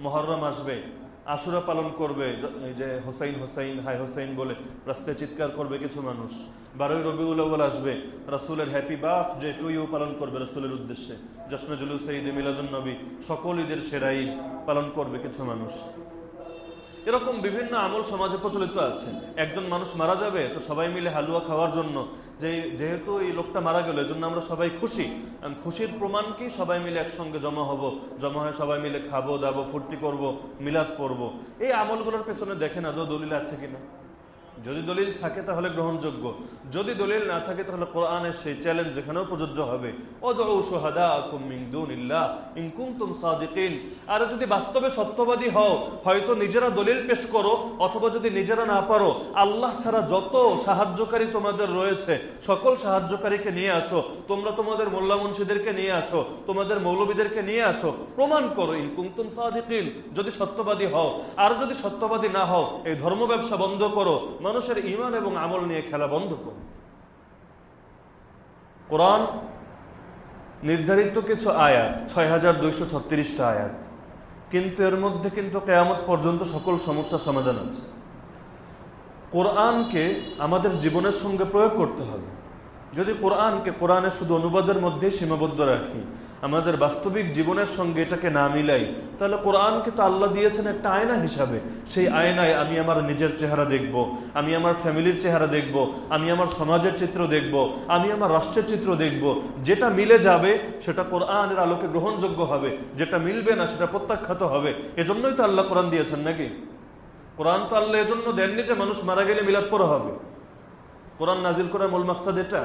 মহরম আসবে, আশুরা পালন করবে, যে হোসাইন হোসাইন হাই হোসাইন বলে রাস্তায় চিৎকার করবে কিছু মানুষ। বারোই রবি আউ্ল আসবে, রাসুলের happy birthday to you পালন করবে রাসুলের উদ্দেশ্যে। জশ্নজুল সঈদ মিলাদুল নবী, সকল ঈদের সেরাই ঈদ পালন করবে কিছু মানুষ। এরকম বিভিন্ন আমল সমাজে প্রচলিত আছে। একজন মানুষ মারা যাবে, তো সবাই মিলে হালুয়া খাওয়ার জন্য। যে, যেহেতু এই লোকটা মারা গেল জন্য আমরা সবাই খুশি। খুশির প্রমাণ কি? সবাই মিলে একসঙ্গে জমা হব। জমা হয়ে সবাই মিলে খাব, দাবো, ফুর্তি করব, মিলাদ করব এই আমলগুলোর পেছনে দেখেন আদৌ দলিল আছে কিনা? যদি দলিল থাকে তাহলে গ্রহণযোগ্য। যদি দলিল না থাকে তাহলে কোরআনের সেই চ্যালেঞ্জ যেখানেও প্রযোজ্য হবে। আর যদি বাস্তবে সত্যবাদী হও, হয়তো নিজেরা দলিল পেশ করো, অথবা যদি নিজেরা না পারো, আল্লাহ ছাড়া যত সাহায্যকারী তোমাদের রয়েছে, সকল সাহায্যকারীকে নিয়ে আসো। তোমরা তোমাদের মোল্লা মুন্সিদেরকে নিয়ে আসো, তোমাদের মৌলবীদেরকে নিয়ে আসো। প্রমাণ করো ইনকুমতুম সাদিকিন, যদি সত্যবাদী হও। আর যদি সত্যবাদী না হও, এই ধর্ম ব্যবসা বন্ধ করো। মানুষের ইমান এবং আমল নিয়ে খেলা বন্ধ করুন। কোরআন নির্ধারিত কিছু আয়াত ছয় হাজার দুইশো ছত্রিশটা আয়াত। কিন্তু এর মধ্যে কিন্তু কেয়ামত পর্যন্ত সকল সমস্যার সমাধান আছে। কোরআনকে আমাদের জীবনের সঙ্গে প্রয়োগ করতে হবে। যদি কোরআনকে কোরআনের শুধু অনুবাদের মধ্যেই সীমাবদ্ধ রাখি আমাদের বাস্তবিক জীবনের সঙ্গে এটাকে না মিলাই, তাহলে কোরআনকে তো আল্লাহ দিয়েছেন একটা আয়না হিসাবে। সেই আয়নায় আমি আমার নিজের চেহারা দেখব, আমি আমার ফ্যামিলির চেহারা দেখব, আমি আমার সমাজের চিত্র দেখব, আমি আমার রাষ্ট্রের চিত্র দেখব। যেটা মিলে যাবে, সেটা কোরআনের আলোকে গ্রহণযোগ্য হবে। যেটা মিলবে না, সেটা প্রত্যাখ্যাত হবে। এজন্যই তো আল্লাহ কোরআন দিয়েছেন নাকি? কোরআন তো আল্লাহ এজন্য দেননি যে মানুষ মারা গেলে মিলাদ পর হবে। কোরআন নাজিল করার মূল মাকসাদ এটা।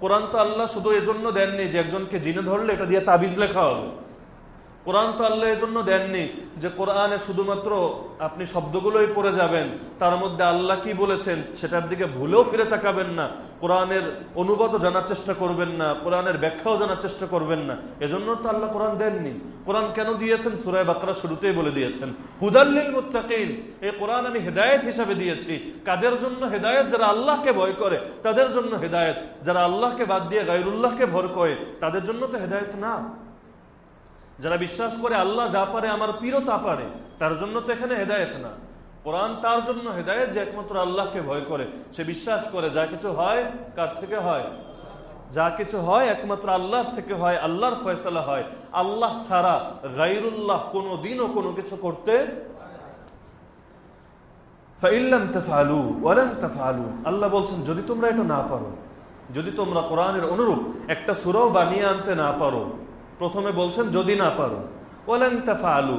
কোরআন তো আল্লাহ শুধু এজন্য দেননি যে একজনকে জিনে ধরলে এটা দিয়ে তাবিজ লেখা হবে। কোরআন তো আল্লাহ এজন্য দেননি যে কোরআনে শুধুমাত্র আপনি শব্দগুলোই পড়ে যাবেন, তার মধ্যে আল্লাহ কি বলেছেন সেটার দিকে ভুলেও ফিরে তাকাবেন না, কোরআনের অনুবাদও জানার চেষ্টা করবেন না, কোরআনের ব্যাখ্যাও জানার চেষ্টা করবেন না, এজন্য তো আল্লাহ কোরআন দেননি। কোরআন কেন দিয়েছেন? সুরায় বাকরা শুরুতেই বলে দিয়েছেন হুদাল্লিল মুত্তাকিন এই কোরআন আমি হেদায়ত হিসাবে দিয়েছি। কাদের জন্য হেদায়ত? যারা আল্লাহকে ভয় করে, তাদের জন্য হেদায়ত। যারা আল্লাহকে বাদ দিয়ে গাইরুল্লাহকে ভর করে, তাদের জন্য তো হেদায়ত না। যারা বিশ্বাস করে আল্লাহ যা পারে, আমার পীরও তা পারে, তার জন্য তো এখানে হেদায়ত না। কোরআন তার জন্য হেদায়ত যে একমাত্র আল্লাহকে ভয় করে। সে বিশ্বাস করে, যা কিছু হয়, কার থেকে হয়? যা কিছু হয়, একমাত্র আল্লাহ থেকে হয়, আল্লাহর ফয়সলা হয়। আল্লাহ ছাড়া গাইরুল্লাহ কোনো দিনও কোনো কিছু করতে আল্লাহ বলছেন, যদি তোমরা এটা না পারো, যদি তোমরা কোরআনের অনুরূপ একটা সুরাও বানিয়ে আনতে না পারো প্রথমে বলছেন, যদি না পারো। ওলেন তাফা আলু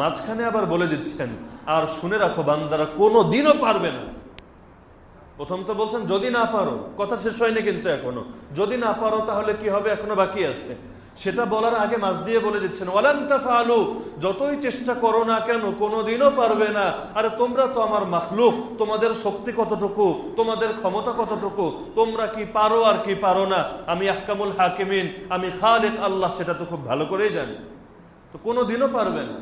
মাঝখানে আবার বলে দিচ্ছেন, আর শুনে রাখো, বান্দারা কোনো দিনও পারবে না। প্রথম তো বলছেন, যদি না পারো। কথা শেষ হয়নি কিন্তু এখনও। যদি না পারো, তাহলে কি হবে? এখনও বাকি আছে। সেটা বলার আগে মাছ দিয়ে বলে দিচ্ছেন ওয়ালান্তাফা আলু যতই চেষ্টা করো না কেন, কোনোদিনও পারবে না। আরে তোমরা তো আমার মাখলুক, তোমাদের শক্তি কতটুকু, তোমাদের ক্ষমতা কতটুকু, তোমরা কি পারো আর কি পারো না? আমি আহকামুল হাকিমিন, আমি খালেক আল্লাহ, সেটা তো খুব ভালো করেই জানি। তো কোনোদিনও পারবে না।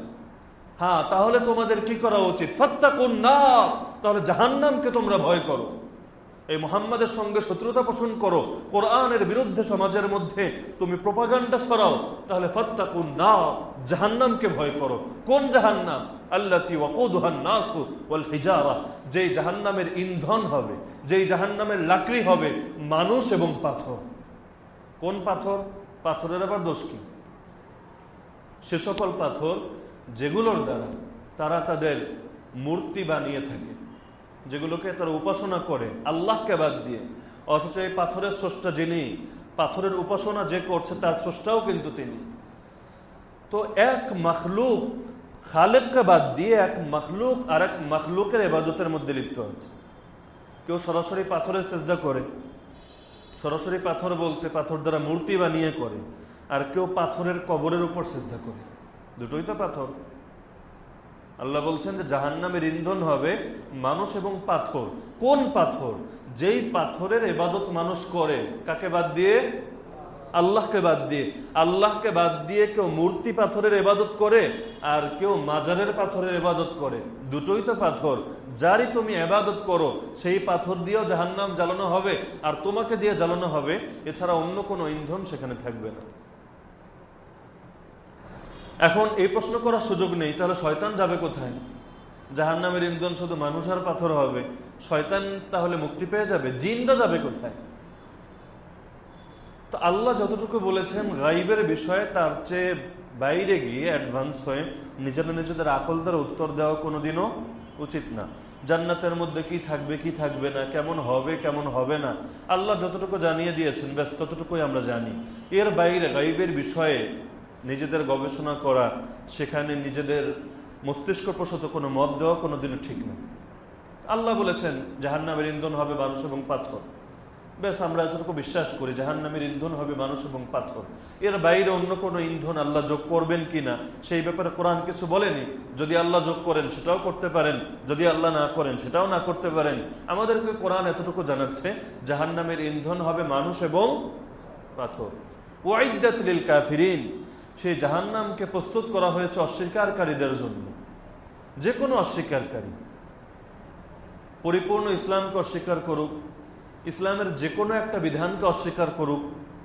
হ্যাঁ তাহলে তোমাদের কি করা উচিত? ফাত্তাকুন না তাহলে জাহান্নামকে তোমরা ভয় করো। এই মোহাম্মদের সঙ্গে শত্রুতা পোষণ করো। কোরআনের বিরুদ্ধে সমাজের মধ্যে তুমি প্রপাগান্ডা সরাও তাহলে ফাত্তাকুন না জাহান্নামকে ভয় করো। কোন জাহান্নাম? যেই জাহান্নামের ইন্ধন হবে, যেই জাহান্নামের লাকড়ি হবে, মানুষ এবং পাথর। কোন পাথর? পাথরের আবার সে সকল পাথর যেগুলোর দ্বারা তারা তাদের মূর্তি বানিয়ে থাকে। যেগুলোকে তারা উপাসনা করে, আল্লাহকে বাদ দিয়ে। অথচ এই পাথরের স্রষ্টা যিনি, পাথরের উপাসনা যে করছে তার স্রষ্টাও কিন্তু তিনি। তো এক মখলুক খালেককে বাদ দিয়ে এক মখলুক আর এক মখলুকের এবাদতের মধ্যে লিপ্ত আছে কেউ সরাসরি পাথরের চেষ্টা করে, সরাসরি পাথর বলতে পাথর দ্বারা মূর্তি বানিয়ে করে, আর কেউ পাথরের কবরের উপর চেষ্টা করে। দুটোই তো পাথর। আল্লাহ বলছেন যে জাহান্নামের ইন্ধন হবে মানুষ এবং পাথর। কোন পাথর? যেই পাথরের এবাদত মানুষ করে, কাকে বাদ দিয়ে? আল্লাহকে বাদ দিয়ে। আল্লাহকে বাদ দিয়ে কেউ মূর্তি পাথরের এবাদত করে আর কেউ মাজারের পাথরের এবাদত করে। দুটোই তো পাথর। যারই তুমি এবাদত করো, সেই পাথর দিয়েও জাহান্নাম জ্বালানো হবে আর তোমাকে দিয়ে জ্বালানো হবে। এছাড়া অন্য কোনো ইন্ধন সেখানে থাকবে না। এখন এই প্রশ্ন করার সুযোগ নেই, তাহলে শয়তান যাবে কোথায়? জাহান নামের ইন্ধন শুধু মানুষ আর পাথর হবে। শয়তান তাহলে মুক্তি পেয়ে যাবে জিনটা যাবে কোথায়? তো আল্লাহ যতটুকু বলেছেন, গাইবের বিষয়ে তার চেয়ে বাইরে গিয়ে অ্যাডভান্স হয়ে নিজেরা নিজেদের আকল দ্বারা উত্তর দেওয়া কোনোদিনও উচিত না। জান্নাতের মধ্যে কি থাকবে কি থাকবে না, কেমন হবে কেমন হবে না, আল্লাহ যতটুকু জানিয়ে দিয়েছেন, ব্যাস ততটুকুই আমরা জানি। এর বাইরে গাইবের বিষয়ে নিজেদের গবেষণা করা, সেখানে নিজেদের মস্তিষ্ক প্রসত কোনো মত দেওয়া কোনোদিনও ঠিক না। আল্লাহ বলেছেন, জাহান্নামের ইন্ধন হবে মানুষ এবং পাথর। বেশ আমরা এতটুকু বিশ্বাস করি, জাহান্নামের ইন্ধন হবে মানুষ এবং পাথর। এর বাইরে অন্য কোনো ইন্ধন আল্লাহ যোগ করবেন কিনা সেই ব্যাপারে কোরআন কিছু বলেনি। যদি আল্লাহ যোগ করেন, সেটাও করতে পারেন। যদি আল্লাহ না করেন, সেটাও না করতে পারেন। আমাদেরকে কোরআন এতটুকু জানাচ্ছে, জাহান্নামের ইন্ধন হবে মানুষ এবং পাথর। ওয়াইদাতলিল কাফিরিন। সেই জাহান্নামকে প্রস্তুত করা হয়েছে অস্বীকারীদের জন্য। যে কোনো অস্বীকারী। পরিপূর্ণ ইসলামকে অস্বীকার করুক, ইসলামের যে কোনো একটা বিধানকে অস্বীকার করুক,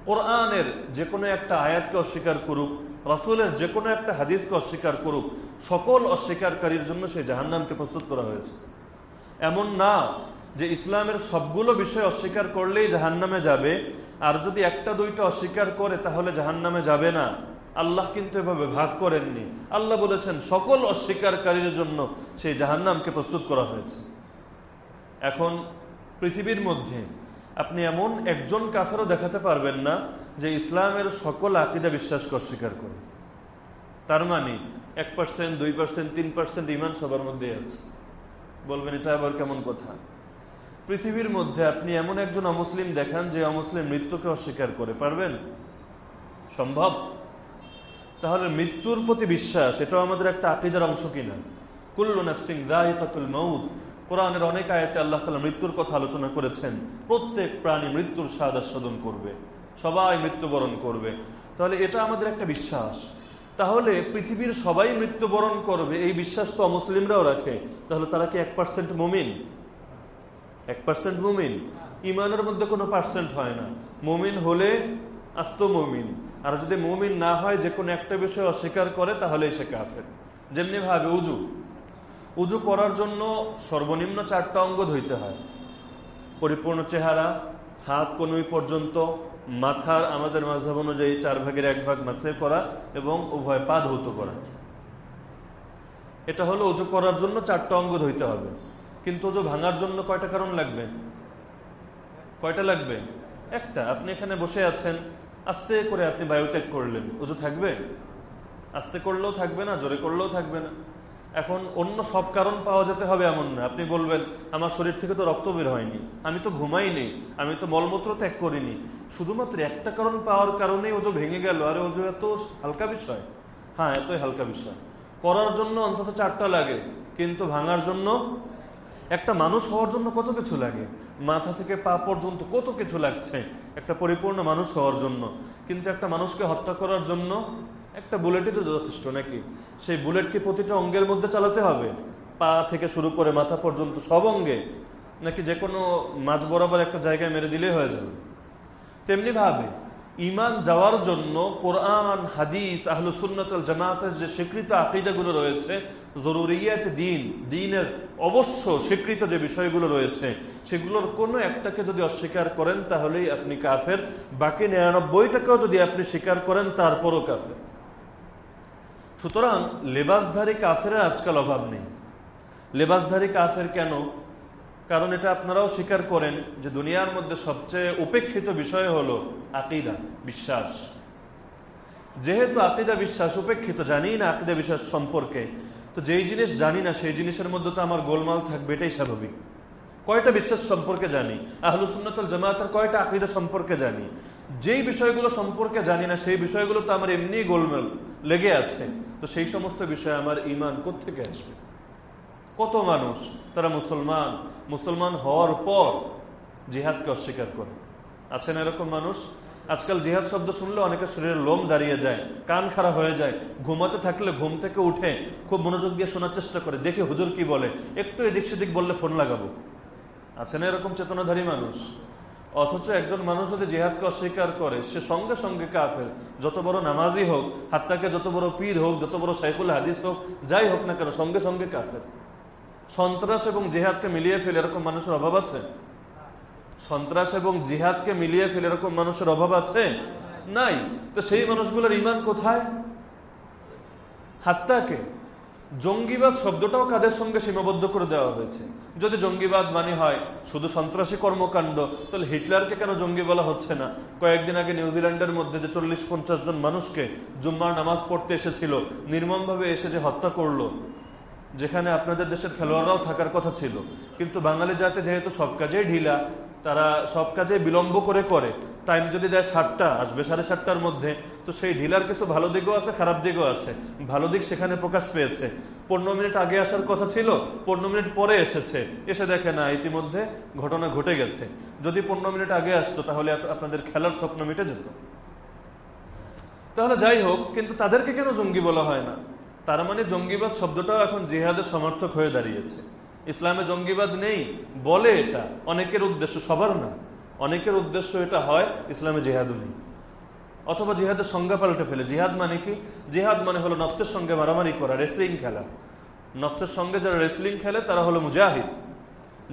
কোরআনের যে কোনো একটা আয়াতকে অস্বীকার করুক, রাসুলের যে কোনো একটা হাদিসকে অস্বীকার করুক, সকল অস্বীকারীর জন্য সেই জাহান্নামকে প্রস্তুত করা হয়েছে। এমন না যে ইসলামের সবগুলো বিষয় অস্বীকার করলেই জাহান্নামে যাবে, আর যদি একটা দুইটা অস্বীকার করে তাহলে জাহান্নামে যাবে না। আল্লাহ কিন্তু এভাবে ভাগ করেননি। আল্লাহ বলেছেন, সকল অস্বীকারীর জন্য সেই জাহান্নামকে প্রস্তুত করা হয়েছে। এখন পৃথিবীর মধ্যে আপনি এমন একজন কাফেরও দেখাতে পারবেন না যে ইসলামের সকল আকিদা বিশ্বাসকে অস্বীকার করে। তার মানে এক পার্সেন্ট দুই পার্সেন্ট তিন পার্সেন্ট ইমান সবার মধ্যে আছে। বলবেন, এটা আবার কেমন কথা? পৃথিবীর মধ্যে আপনি এমন একজন অমুসলিম দেখান যে অমুসলিম মৃত্যুকে অস্বীকার করে। পারবেন? সম্ভব? তাহলে মৃত্যুর প্রতি বিশ্বাস, এটাও আমাদের একটা আকিদার অংশ কিনা? কুল্লু নাফসিং দায়িকাতুল মৌত কোরআনের অনেক আয়তে আল্লাহ তালা মৃত্যুর কথা আলোচনা করেছেন। প্রত্যেক প্রাণী মৃত্যুর স্বাদ আস্বাদন করবে। সবাই মৃত্যুবরণ করবে। তাহলে এটা আমাদের একটা বিশ্বাস। তাহলে পৃথিবীর সবাই মৃত্যুবরণ করবে, এই বিশ্বাস তো অমুসলিমরাও রাখে। তাহলে তারা কি এক পার্সেন্ট মুমিন? এক পার্সেন্ট মুমিন? ইমানের মধ্যে কোনো পার্সেন্ট হয় না। মুমিন হলে আস্ত মুমিন। আর যদি মুমিন না হয়, যে কোনো একটা বিষয় অস্বীকার করে, তাহলেই সে কাফের। যেমনি ভাবে উজু উজু করার জন্য সর্বনিম্ন চারটা অঙ্গ ধইতে হয়। পরিপূর্ণ চেহারা, হাত কনুই পর্যন্ত, মাথার আমাদের মাঝাব অনুযায়ী চার ভাগের এক ভাগ মাসে করা এবং উভয় পা ধৌত করা। এটা হলো উজু করার জন্য চারটা অঙ্গ ধইতে হবে। কিন্তু উজু ভাঙার জন্য কয়টা কারণ লাগবে? কয়টা লাগবে? একটা, আপনি এখানে বসে আছেন আস্তে করে আপনি বায়ুত্যাগ করলেন। উজু থাকবে? আস্তে করলেও থাকবে না, জোরে করলেও থাকবে না। এখন অন্য সব কারণ পাওয়া যেতে হবে এমন না। আপনি বলবেন, আমার শরীর থেকে তো রক্ত বের হয়নি। আমি তো ঘুমাইনি আমি তো মলমূত্র ত্যাগ করিনি। শুধুমাত্র একটা কারণ পাওয়ার কারণেই ওজো ভেঙে গেল। আরে, ওজো এত হালকা বিষয়। হ্যাঁ এতই হালকা বিষয়। করার জন্য অন্তত চারটা লাগে, কিন্তু ভাঙার জন্য একটা মানুষ হওয়ার জন্য কত কিছু লাগে? মাথা থেকে পা পর্যন্ত কত কিছু লাগছে। একটা পরিপূর্ণ মানুষ হওয়ার জন্য। কিন্তু একটা মানুষকে হত্যা করার জন্য একটা বুলেটই তো যথেষ্ট নাকি? সেই বুলেট কি প্রতিটা অঙ্গের মধ্যে চালাতে হবে? পা থেকে শুরু করে মাথা পর্যন্ত সব অঙ্গে? নাকি যে কোনো মাঝ বরাবর একটা জায়গায় মেরে দিলেই হয়ে যাবে? তেমনি ভাবে ইমান যাওয়ার জন্য কোরআন, হাদিস আহলুসুন্নতল জামাতের যে স্বীকৃত আকিদাগুলো রয়েছে জরুরিয়াত দিন, দিনের অবশ্য স্বীকৃত যে বিষয়গুলো রয়েছে, সেগুলোর কোনো একটাকে যদি অস্বীকার করেন, তাহলেই আপনি কাফের। বাকি নিরানব্বইটাকেও যদি আপনি স্বীকার করেন, তারপরও কাফের। সুতরাং লেবাসধারী কাফের আজকাল অভাব নেই। লেবাসধারী কাফের কেন? কারণ এটা আপনারাও স্বীকার করেন যে দুনিয়ার মধ্যে সবচেয়ে উপেক্ষিত বিষয় হলো আকিদা, বিশ্বাস। যেহেতু আকিদা, বিশ্বাস উপেক্ষিত, জানি না আকিদা, বিশ্বাস সম্পর্কে। তো যেই জিনিস জানি না, সেই জিনিসের মধ্যে তো আমার গোলমাল থাকবে, এটাই স্বাভাবিক। কয়টা বিশ্বাস সম্পর্কে জানি? আহলুসুন্নতল জামাতের কয়টা আকিদা সম্পর্কে জানি? যেই বিষয়গুলো সম্পর্কে জানি না, সেই বিষয়গুলো তো আমার এমনি গোলমাল লেগে আছে। তো সেই সমস্ত বিষয়ে আমার ইমান কোথেকে আসবে? কত মানুষ তারা মুসলমান মুসলমান হওয়ার পর জিহাদকে অস্বীকার করে? আছেন এরকম মানুষ? আজকাল জিহাদ শব্দ শুনলে অনেকের শরীরের লোম দাঁড়িয়ে যায়, কান খারাপ হয়ে যায়, ঘুমাতে থাকলে ঘুম থেকে উঠে খুব মনোযোগ দিয়ে শোনার চেষ্টা করে, দেখে হুজুর কি বলে, একটু এদিক সেদিক বললে ফোন লাগাবো। আছে না এরকম চেতনাধারী মানুষ? অথচ একজন মানুষ যদি জেহাদকে অস্বীকার করে, সে সঙ্গে সঙ্গে কাফের। যত বড় নামাজি হোক, হাত্তাকে যত বড় পীর হোক, যত বড় সাইফুল হাদিস হোক, যাই হোক না কেন, সঙ্গে সঙ্গে কাফের। সন্ত্রাস এবং জেহাদকে মিলিয়ে ফেলে এরকম মানুষের অভাব আছে? সন্ত্রাস এবং জিহাদকে মিলিয়ে ফেলে এরকম মানুষের অভাব আছে? নাই। তো সেই মানুষগুলোর ইমান কোথায়? হাত্তাকে। জঙ্গিবাদ শব্দটাও কাদের সঙ্গে সীমাবদ্ধ করে দেওয়া হয়েছে? যদি জঙ্গিবাদ মানে হয় শুধু সন্ত্রাসী কর্মকাণ্ড, তাহলে হিটলারকে কেন জঙ্গি বলা হচ্ছে না? কয়েকদিন আগে নিউজিল্যান্ডের মধ্যে যে চল্লিশ পঞ্চাশ জন মানুষকে জুম্মার নামাজ পড়তে এসেছিল, নির্মমভাবে এসে যে হত্যা করল যেখানে আপনাদের দেশের খেলোয়াড়রাও থাকার কথা ছিল। কিন্তু বাঙালি জাতে যেহেতু সব কাজেই ঢিলা, তারা সব কাজে বিলম্ব করে করে। টাইম যদি দেয় সাতটা, আসবে সাড়ে সাতটার মধ্যে। তো সেই ঢিলার কিছু ভালো দিকও আছে, খারাপ দিকও আছে। ভালো দিক সেখানে প্রকাশ পেয়েছে। পনেরো মিনিট আগে আসার কথা ছিল, পনেরো মিনিট পরে এসেছে। এসে দেখে না, ইতিমধ্যে ঘটনা ঘটে গেছে। যদি পনেরো মিনিট আগে আসতো, তাহলে আপনাদের খেলার স্বপ্ন মিটে যেত। তাহলে যাই হোক, কিন্তু তাদেরকে কেন জঙ্গি বলা হয় না? তার মানে জঙ্গিবাদ শব্দটাও এখন জিহাদের সমর্থক হয়ে দাঁড়িয়েছে। ইসলামে জঙ্গিবাদ নেই, বলে এটা। অনেকের উদ্দেশ্য সবার না। অনেকের উদ্দেশ্য এটা হয়, ইসলামে জেহাদও নেই। অথবা জিহাদের সংজ্ঞা পাল্টে ফেলে। জিহাদ মানে কি? জিহাদ মানে হলো নফসের সঙ্গে মারামারি করা রেসলিং খেলা। নফসের সঙ্গে যারা রেসলিং খেলে, তারা হলো মুজাহিদ।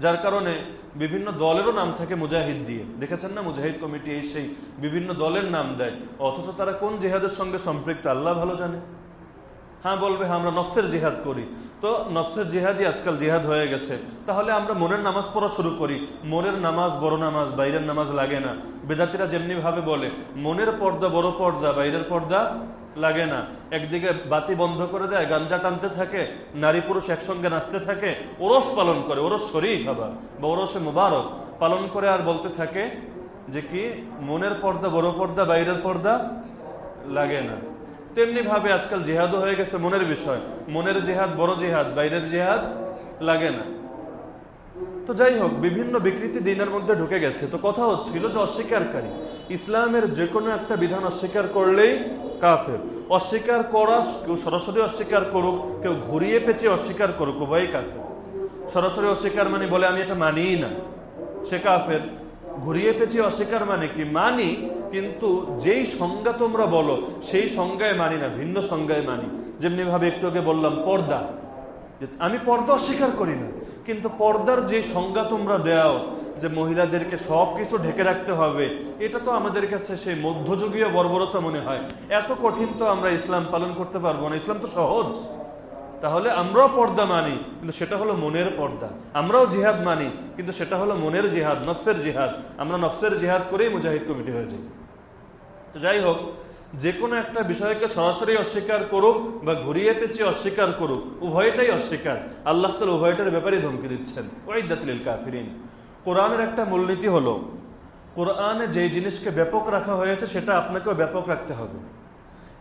যার কারণে বিভিন্ন দলেরও নাম থাকে মুজাহিদ দিয়ে। দেখেছেন না মুজাহিদ কমিটি এই সেই বিভিন্ন দলের নাম দেয়? অথচ তারা কোন জেহাদের সঙ্গে সম্পৃক্ত, আল্লাহ ভালো জানে। হ্যাঁ বলবে হ্যাঁ আমরা নফসের জিহাদ করি। তো নফসের জিহাদই আজকাল জিহাদ হয়ে গেছে। তাহলে আমরা মনের নামাজ পড়া শুরু করি। মনের নামাজ বড় নামাজ, বাইরের নামাজ লাগে না। বেদাতিরা যেমনি ভাবে বলে, মনের পর্দা বড় পর্দা, বাইরের পর্দা লাগে না। একদিকে বাতি বন্ধ করে দেয়, গাঞ্জা টানতে থাকে, নারী পুরুষ একসঙ্গে নাচতে থাকে, ওরস পালন করে, ওরস শরীফ আবার, বা ওরসে মুবারক পালন করে আর বলতে থাকে যে কি, মনের পর্দা বড় পর্দা, বাইরের পর্দা লাগে না। তেমনি ভাবে আজকাল জেহাদও হয়ে গেছে মনের বিষয়। মনের জেহাদ বড় জেহাদ, বাইরের জেহাদ লাগে না। তো যাই হোক, বিভিন্ন বিকৃতি দিনের মধ্যে ঢুকে গেছে। তো কথা হচ্ছিল যে অস্বীকারী ইসলামের যে কোনো একটা বিধান অস্বীকার করলেই কাফের। অস্বীকার করা, কেউ সরাসরি অস্বীকার করুক, কেউ ঘুরিয়ে পেঁচে অস্বীকার করুক, উভয়ই কাফের। সরাসরি অস্বীকার মানে বলে, আমি এটা মানিই না। সে কাফের। ঘুরিয়ে পেঁচিয়ে অস্বীকার মানে কি? মানি, কিন্তু যেই সংজ্ঞা তোমরা বলো, সেই সংজ্ঞায় মানি না, ভিন্ন সংজ্ঞায় মানি। যেমনি ভাবে একটু আগে বললাম, পর্দা। আমি পর্দা অস্বীকার করি না, কিন্তু পর্দার যে সংজ্ঞা তোমরা দেও, যে মহিলাদেরকে সব কিছু ঢেকে রাখতে হবে, এটা তো আমাদের কাছে সেই মধ্যযুগীয় বর্বরতা মনে হয়। এত কঠিন তো আমরা ইসলাম পালন করতে পারব না। ইসলাম তো সহজ। তাহলে আমরাও পর্দা মানি, কিন্তু সেটা হলো মনের পর্দা। আমরাও জিহাদ মানি, কিন্তু সেটা হলো মনের জিহাদ, নফসের জিহাদ। আমরা নফসের জিহাদ করেই মুজাহিদ কমিটি হয়ে যাই। তো যাই হোক, যে কোনো একটা বিষয়কে সরাসরি অস্বীকার করুক বা ঘুরিয়ে পেঁচিয়ে অস্বীকার করুক, উভয়টাই অস্বীকার। আল্লাহ তালা উভয়টার ব্যাপারে ধমকি দিচ্ছেন। ওয়াইদাতিল কাফিরিন। কোরআনের একটা মূলনীতি হলো, কোরআনে যে জিনিসকে ব্যাপক রাখা হয়েছে, সেটা আপনাকেও ব্যাপক রাখতে হবে।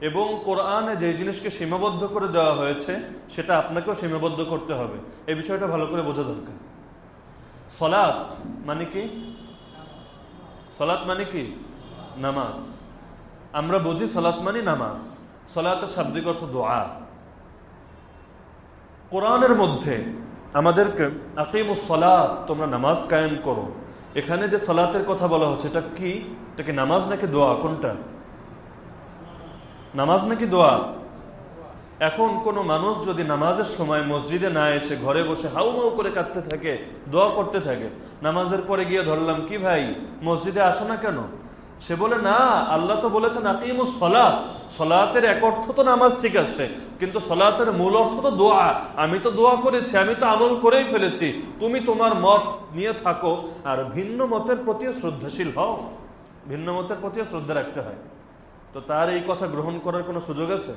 এবং কোরআনে যে জিনিসকে সীমাবদ্ধ করে দেওয়া হয়েছে, সেটা আপনাকেও সীমাবদ্ধ করতে হবে। এই বিষয়টা ভালো করে বোঝা দরকার। সলাৎ মানে কি? সলাৎ মানে কি? নামাজ। আমরা বুঝি সলাৎ মানে নামাজ। সলাতের শাব্দিক অর্থ দোয়া। কোরআনের মধ্যে আমাদেরকে আকিমুস সলাত তোমরা নামাজ কায়েম করো। এখানে যে সলাতের কথা বলা হচ্ছে, এটা কি? এটা কি নামাজ নাকি দোয়া? কোনটা? নামাজ নাকি দোয়া? এখন কোন মানুষ যদি নামাজের সময় মসজিদে না এসে ঘরে বসে হাউ মাউ করে কাঁদতে থাকে, দোয়া করতে থাকে, নামাজের পরে গিয়ে ধরলাম, কি ভাই, মসজিদে আসো না কেন? সে বলে, না, আল্লাহ তো বলেছেন আকিমু সলাতের এক অর্থ তো নামাজ ঠিক আছে, কিন্তু সলাতের মূল অর্থ তো দোয়া। আমি তো দোয়া করেছি, আমি তো আমল করেই ফেলেছি। তুমি তোমার মত নিয়ে থাকো, আর ভিন্ন মতের প্রতিও শ্রদ্ধাশীল হও। ভিন্ন মতের প্রতিও শ্রদ্ধা রাখতে হয়। তো তার এই কথা গ্রহণ করার কোনো সুযোগ আছে?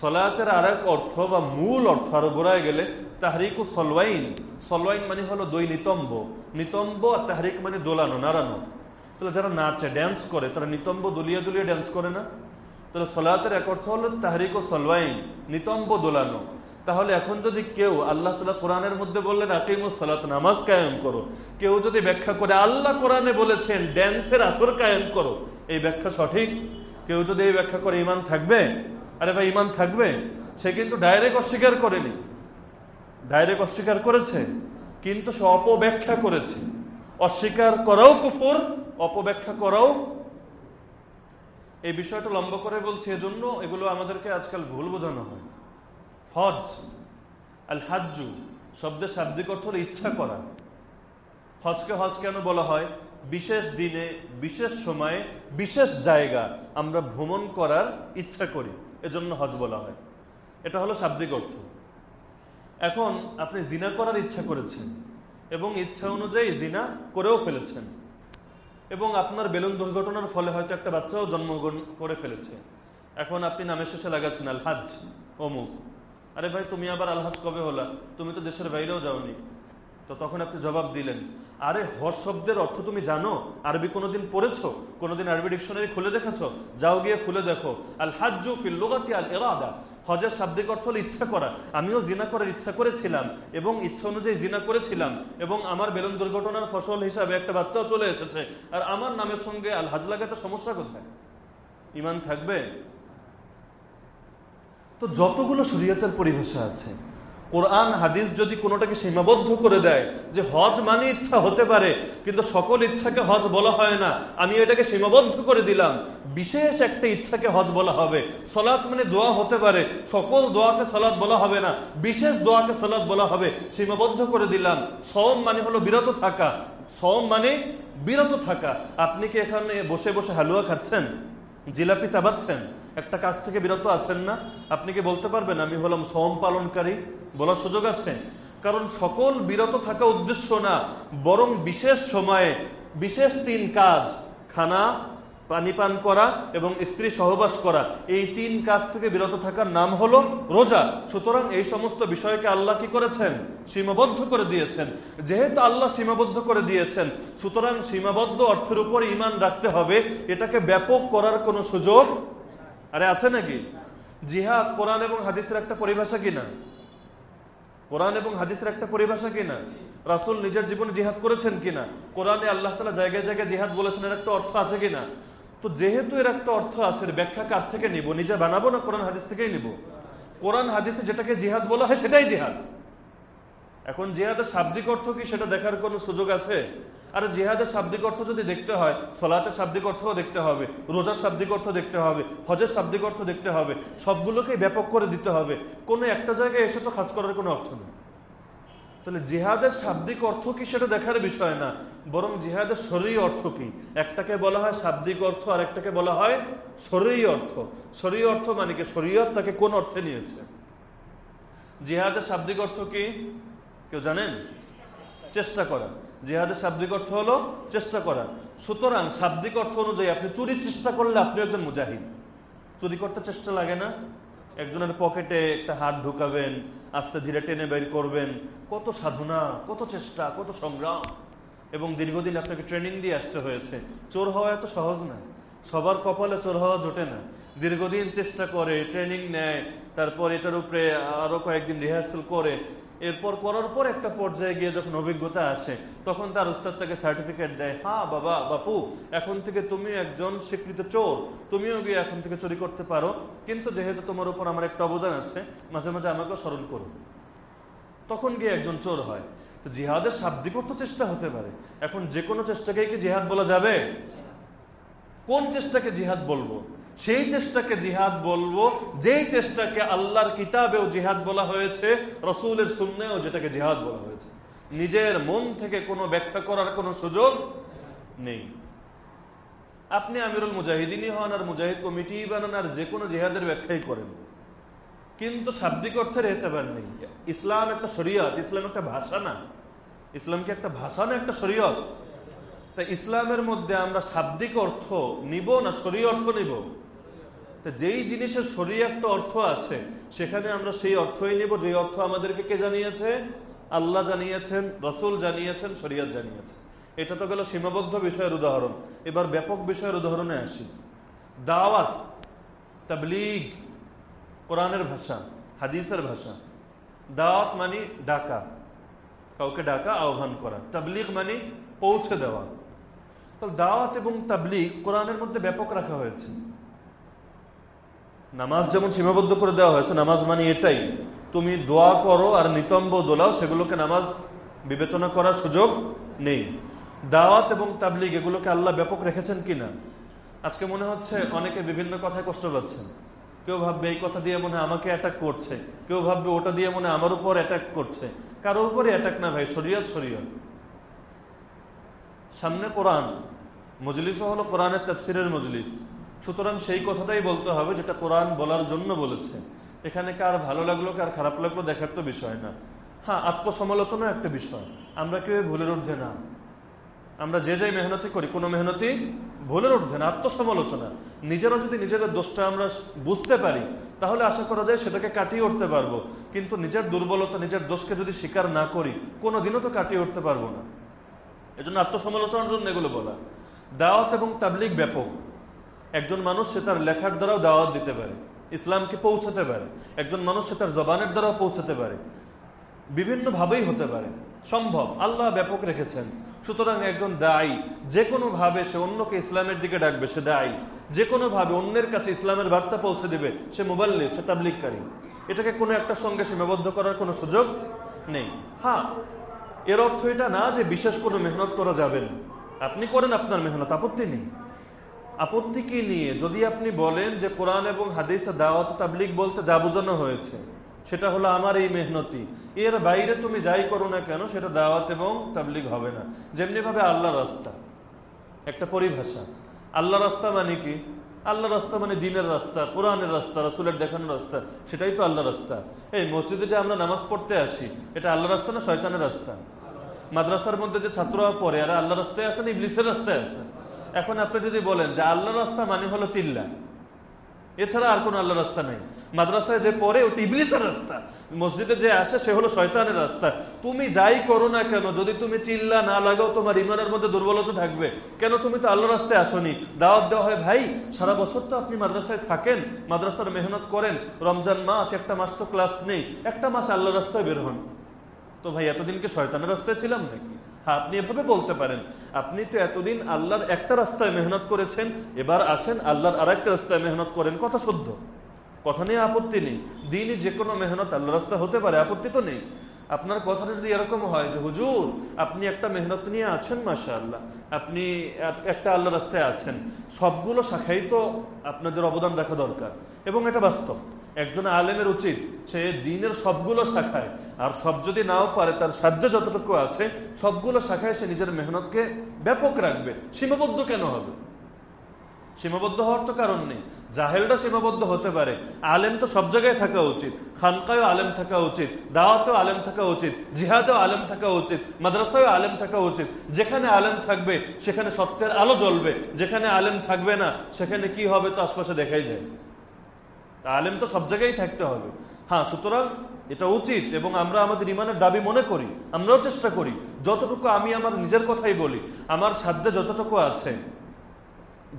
সলাতের আর এক অর্থ বা মূল অর্থ আরও গোড়ায় গেলে তাহারিকু সলওয়াইন। সলওয়াইন মানে হলো দই নিতম্ব। নিতম্ব আর তাহারিক মানে দোলানো, নাড়ানো। তাহলে যারা নাচে ড্যান্স করে, তারা নিতম্ব দুলিয়ে দুলিয়ে ড্যান্স করে না? তাহলে সলাতের এক অর্থ হলো তাহারিক ও সলওয়াইন, নিতম্ব দোলানো। তাহলে এখন যদি কেউ আল্লাহ তালা কোরআনের মধ্যে বললেন, আকিমুস সালাত, নামাজ কায়েম করো। কেউ যদি ব্যাখ্যা করে, আল্লাহ কোরআনে বলেছেন ড্যান্সের আসর কায়েম করো। এই ব্যাখ্যা সঠিক? কেউ যদি এই ব্যাখ্যা করে ইমান থাকবে? আরে ভাই ইমান থাকবে? সে কিন্তু ডাইরেক্ট অস্বীকার করেনি। ডাইরেক্ট অস্বীকার করেছে, কিন্তু সে অপব্যাখ্যা করেছে। অস্বীকার করাও কুফুর, অপব্যাখ্যা করাও এই বিষয়টা লম্বা করে বলছি, এজন্য এগুলো আমাদেরকে আজকাল ভুল বোঝানো হয়। হজ আল হাজ্জু শব্দের শাব্দিক অর্থ হলো ইচ্ছা করা। হজকে হজ কেন বলা হয়? বিশেষ দিনে, বিশেষ সময়ে, বিশেষ জায়গা আমরা ভ্রমণ করার ইচ্ছা করি। এজন্য হজ বলা হয়। এটা হলো শাব্দিক অর্থ। এখন আপনি জিনা করার ইচ্ছা করেছেন এবং ইচ্ছা অনুযায়ী জিনা করেও ফেলেছেন এবং আপনার বেলুন দুর্ঘটনার ফলে হয়তো একটা বাচ্চাও জন্মগ্রহণ করে ফেলেছে। এখন আপনি নামের শেষে লাগাচ্ছেন, আলহাজ, অমুক। আরে ভাই, তুমি আবার আলহাজ কবে হলা? তুমি তো দেশের বাইরেও যাওনি। তো তখন আপনি জবাব দিলেন আরে হজ শব্দের অর্থ তুমি জানো? আরবি কোনোদিন পড়েছো? কোনোদিন আরবি ডিকশনারি খুলে দেখেছ? যাও গিয়ে খুলে দেখো। আল হাজ্জু ফিল্লুগাতি আল এরাদা হজের শাব্দিক অর্থ হলো ইচ্ছা করা। আমিও জিনা করার ইচ্ছা করেছিলাম এবং ইচ্ছা অনুযায়ী জিনা করেছিলাম এবং আমার বেলুন দুর্ঘটনার ফসল হিসাবে একটা বাচ্চাও চলে এসেছে। আর আমার নামের সঙ্গে আল হাজ লাগাতে সমস্যা কোথায়? ইমান থাকবে? তো যতগুলো শরীয়তের পরিভাষা আছে কোরআন, হাদিস যদি কোনোটাকে সীমাবদ্ধ করে দেয় যে হজ মানে ইচ্ছা হতে পারে, কিন্তু সকল ইচ্ছাকে হজ বলা হয় না, আমি এটাকে সীমাবদ্ধ করে দিলাম, বিশেষ একটা ইচ্ছাকে হজ বলা হবে। সলাৎ মানে দোয়া হতে পারে, সকল দোয়াকে সলাৎ বলা হবে না, বিশেষ দোয়াকে সলাৎ বলা হবে, সীমাবদ্ধ করে দিলাম। সম মানে হলো বিরত থাকা সম মানে বিরত থাকা। আপনি কি এখানে বসে বসে হালুয়া খাচ্ছেন? জিলাপি চাবাচ্ছেন? একটা কাজ থেকে বিরত আছেন না, আপনি কি বলতে পারবেন আমি হলাম সম পালনকারী বলার সুযোগ আছে? কারণ সকল বিরত থাকা উদ্দেশ্য না, বরং বিশেষ সময়ে, বিশেষ তিন কাজ, খানা, পানি পান করা এবং স্ত্রী সহবাস করা। এই তিন কাজ থেকে বিরত থাকার নাম হলো রোজা। সুতরাং এই সমস্ত বিষয়কে আল্লাহ কি করেছেন? সীমাবদ্ধ করে দিয়েছেন। যেহেতু আল্লাহ সীমাবদ্ধ করে দিয়েছেন, সুতরাং সীমাবদ্ধ অর্থের উপর ইমান রাখতে হবে, এটাকে ব্যাপক করার কোনো সুযোগ আরে আছে নাকি? জিহাদ, কোরআন এবং হাদিসের একটা পরিভাষা কিনা? কোরআন এবং হাদিসের একটা পরিভাষা কিনা? রাসুল নিজের জীবনে জিহাদ করেছেন কিনা? কোরআনে আল্লাহ তালা জায়গায় জায়গায় জিহাদ বলেছেন, এর একটা অর্থ আছে কিনা? তো যেহেতু এর একটা অর্থ আছে ব্যাখ্যা কার থেকে নিব? নিজে বানাবো না কোরআন হাদিস থেকেই নিব? কোরআন হাদিসে যেটাকে জিহাদ বলা হয় সেটাই জিহাদ। এখন জিহাদের শাব্দিক অর্থ কি সেটা দেখার কোনো সুযোগ আছে? আর জিহাদের শাব্দিক অর্থ যদি দেখতে হয়, সলাতের শাব্দিক অর্থও দেখতে হবে, রোজার শাব্দিক অর্থ দেখতে হবে, হজের শাব্দিক অর্থ দেখতে হবে, সবগুলোকেই ব্যাপক করে দিতে হবে। কোনো একটা জায়গায় এসে তো খাস করার কোনো অর্থ নেই। তাহলে জিহাদের শাব্দিক অর্থ কি সেটা দেখার বিষয় না, বরং জিহাদের শরীর অর্থ কি? একটাকে বলা হয় শাব্দিক অর্থ আর একটাকে বলা হয় শরীর অর্থ। শরীর অর্থ মানে কি? শরীয়ত তাকে কোন অর্থে নিয়েছে? জিহাদের শাব্দিক অর্থ কি? কেউ জানেন? চেষ্টা করা জিহাদের শাব্দিক অর্থ হলো চেষ্টা করা। সুতরাং শাব্দিক অর্থ অনুযায়ী আপনি চুরির চেষ্টা করলে আপনি একজন মুজাহিদ। চুরি করতে চেষ্টা লাগে না। একজনের পকেটে একটা হাত ঢুকাবেন, আস্তে ধীরে টেনে বের করবেন। কত সাধনা, কত চেষ্টা, কত সংগ্রাম। এবং দীর্ঘদিন আপনাকে ট্রেনিং দিয়ে আসতে হয়েছে। চোর হওয়া এত সহজ না। সবার কপালে চোর হওয়া জোটে না। দীর্ঘদিন চেষ্টা করে, ট্রেনিং নেয়, তারপর এটার উপরে আরও কয়েকদিন রিহার্সাল করে। এরপর করার পর একটা পর্যায়ে গিয়ে যখন অভিজ্ঞতা আসে, তখন তার উস্তাদ তাকে সার্টিফিকেট দেয় হ্যাঁ বাবা, বাপু, এখন থেকে তুমি একজন স্বীকৃত চোর, তুমিও গিয়ে এখন থেকে চুরি করতে পারো, কিন্তু যেহেতু তোমার উপর আমার একটা অবদান আছে, মাঝে মাঝে আমাকে স্মরণ করো। তখন গিয়ে একজন চোর হয়। তো জিহাদের শাব্দিক অর্থ চেষ্টা হতে পারে। এখন যে কোনো চেষ্টাকে কি জিহাদ বলা যাবে? কোন চেষ্টাকে জিহাদ বলব? সেই চেষ্টাকে জিহাদ বলব, যেই চেষ্টাকে আল্লাহর কিতাবেও জিহাদ বলা হয়েছে, রসুলের সুন্নেও যেটাকে জিহাদ বলা হয়েছে। নিজের মন থেকে কোনো ব্যাখ্যা করার কোনো সুযোগ নেই। আপনি আমিরুল মুজাহিদিনই হন আর মুজাহিদ কমিটি বানান আর যে কোনো জিহাদের ব্যাখ্যাই করেন। কিন্তু শাব্দিক অর্থের এতেবার নেই। ইসলাম একটা শরীয়ত, ইসলাম একটা ভাষা না। ইসলাম কি একটা ভাষা না একটা শরীয়ত? তা ইসলামের মধ্যে আমরা শাব্দিক অর্থ নিব না শরীয় অর্থ নিব? যেই জিনিসের শরীয় একটা অর্থ আছে, সেখানে আমরা সেই অর্থই নিব যে অর্থ আমাদেরকে কে জানিয়েছে? আল্লাহ জানিয়েছেন, রসুল জানিয়েছেন, শরিয়ত জানিয়েছেন। এটা তো গেল সীমাবদ্ধ বিষয়ের উদাহরণ। এবার ব্যাপক বিষয়ের উদাহরণে আসি। দাওয়াত, তাবলিগ, কোরআনের ভাষা, হাদিসের ভাষা। দাওয়াত মানে ডাকা, কাউকে ডাকা, আহ্বান করা। তাবলিগ মানে পৌঁছে দেওয়া। তাহলে দাওয়াত এবং তাবলিগ কোরআনের মধ্যে ব্যাপক রাখা হয়েছে। নামাজ যেমন সীমাবদ্ধ করে দেওয়া হয়েছে, নামাজ মানে এটাই। তুমি দোয়া করো আর নিতম্ব দোলাও, সেগুলোকে নামাজ বিবেচনা করার সুযোগ নেই। দাওয়াত এবং তাবলিগ, এগুলোকে আল্লাহ ব্যাপক রেখেছেন কিনা? আজকে মনে হচ্ছে অনেকে বিভিন্ন কথায় কষ্ট পাচ্ছেন। কেউ ভাববে এই কথা দিয়ে মনে আমাকে অ্যাটাক করছে। কেউ ভাববে ওটা দিয়ে মনে আমার উপর অ্যাটাক করছে। কারও উপরে অ্যাটাক না ভাই, শরীয়ত শরীয়ত। সামনে কোরআন। মজলিসও হলো কোরআনের তফসিরের মজলিস। সুতরাং সেই কথাটাই বলতে হবে যেটা কোরআন বলার জন্য বলেছে। এখানে কার ভালো লাগল, কার খারাপ লাগল দেখার তো বিষয় না। হ্যাঁ আত্মসমালোচনা একটা বিষয়। আমরা কেউ ভুলের ঊর্ধ্বে না। আমরা যে যাই মেহনতি করি, কোনো মেহনতি ভুলের ঊর্ধ্বে না, আত্মসমালোচনা। নিজেরা যদি নিজেদের দোষটা আমরা বুঝতে পারি, তাহলে আশা করা যায় সেটাকে কাটিয়ে উঠতে পারব। কিন্তু নিজের দুর্বলতা, নিজের দোষকে যদি স্বীকার না করি, কোনোদিনও তো কাটিয়ে উঠতে পারব না। এজন্য আত্মসমালোচনার জন্য এগুলো বলা। দাওয়াত এবং তাবলিক ব্যাপক। একজন মানুষ সে তার লেখার দ্বারাও দাওয়াত দিতে পারে, ইসলামকে পৌঁছাতে পারে, একজন মানুষ সে তার জবানের দ্বারাও পৌঁছাতে পারে বিভিন্ন ভাবেই হতে পারে, সম্ভব, আল্লাহ ব্যাপক রেখেছেন। সুতরাং একজন দায়ী যে কোনো ভাবে সে অন্যকে ইসলামের দিকে ডাকবে, সে দায়ী। যে কোনো ভাবে অন্যের কাছে ইসলামের বার্তা পৌঁছে দেবে, সে মোবাইল, সে তাবলিককারী এটাকে কোনো একটা সঙ্গে সীমাবদ্ধ করার কোনো সুযোগ নেই। হ্যাঁ এর অর্থ এটা না যে বিশেষ কোনো মেহনত করা যাবে না। আপনি করেন, আপনার মেহনত, আপত্তি নেই। আপত্তি কি নিয়ে যদি আপনি বলেন যে কোরআন এবং হাদিসে দাওয়াত তাবলিক বলতে যা বোঝানো হয়েছে, সেটা হলো আমার এই মেহনতি। এর বাইরে তুমি যাই করো না কেন, সেটা দাওয়াত এবং তাবলিগ হবে না। যেমনি ভাবে আল্লাহ রাস্তা। একটা পরিভাষা। আল্লাহ রাস্তা মানে কি? আল্লাহ রাস্তা মানে দিনের রাস্তা, কোরআনের রাস্তা, রাসুলের দেখানোর রাস্তা। সেটাই তো আল্লাহ রাস্তা। এই মসজিদে যে আমরা নামাজ পড়তে আসি, এটা আল্লাহ রাস্তা না শয়তানের রাস্তা? মাদ্রাসার মধ্যে যে ছাত্ররা পড়ে আর আল্লাহ রাস্তায় আছে না ইবলিসের রাস্তায় আছে? এখন আপনি যদি বলেন যে আল্লাহ রাস্তা মানে হলো চিল্লা, এছাড়া আর কোন আল্লাহ রাস্তা নেই। মাদ্রাসায় যে পড়ে ওটি ইবলিসের রাস্তা। মসজিদে যে আসে, সে হলো শয়তানের রাস্তা। তুমি যাই করো না কেন, যদি তুমি চিল্লা না লাগাও, তোমার ইমানের মধ্যে দুর্বলতা থাকবে। কেন তুমি তো আল্লাহ রাস্তায় আসনি? দাওয়াত দেওয়া হয়, ভাই, সারা বছর তো আপনি মাদ্রাসায় থাকেন, মাদ্রাসার মেহনত করেন। রমজান মাস, একটা মাস তো ক্লাস নেই। একটা মাস আল্লাহ রাস্তায় বের হন। তো ভাই এতদিনকে শয়তানের রাস্তায় ছিলাম নাকি? আপনি এভাবে বলতে পারেন, আপনি তো এতদিন আল্লাহর একটা রাস্তায় মেহনত করেছেন, এবার আসেন আল্লাহর আর একটা রাস্তায় মেহনত করেন, কথা শুদ্ধ। কথা নিয়ে আপত্তি নেই। দিনই যে কোনো মেহনত আল্লাহ রাস্তা হতে পারে, আপত্তি তো নেই। আপনার কথাটা যদি এরকম হয় যে, হুজুর, আপনি একটা মেহনত নিয়ে আছেন মাসা আল্লাহ আপনি একটা আল্লাহ রাস্তায় আছেন। সবগুলো শাখাই তো আপনাদের অবদান রাখা দরকার। এবং এটা বাস্তব। একজন আলেমের উচিত, সে দিনের সবগুলো শাখায় আর সব যদি নাও পারে, তার সাধ্য যতটুকু আছে, সবগুলো শাখায় সে নিজের মেহনতকে ব্যাপক রাখবে। সীমাবদ্ধ কেন হবে? সীমাবদ্ধ হওয়ার তো কারণ নেই। জাহেলটা সীমাবদ্ধ হতে পারে। আলেম তো সব জায়গায় থাকা উচিত। খানকায়ও আলেম থাকা উচিত। দাওয়াতেও আলেম থাকা উচিত। জিহাদেও আলেম থাকা উচিত। মাদ্রাসায়ও আলেম থাকা উচিত। যেখানে আলেম থাকবে, সেখানে সত্যের আলো জ্বলবে। যেখানে আলেম থাকবে না, সেখানে কি হবে তো আশপাশে দেখাই যায়। আলেম তো সব জায়গায় থাকতে হবে। হ্যাঁ সুতরাং এটা উচিত এবং আমরা আমাদের ইমানের দাবি মনে করি, আমরাও চেষ্টা করি, যতটুকু আমি আমার নিজের কথাই বলি, আমার সাধ্যে যতটুকু আছে,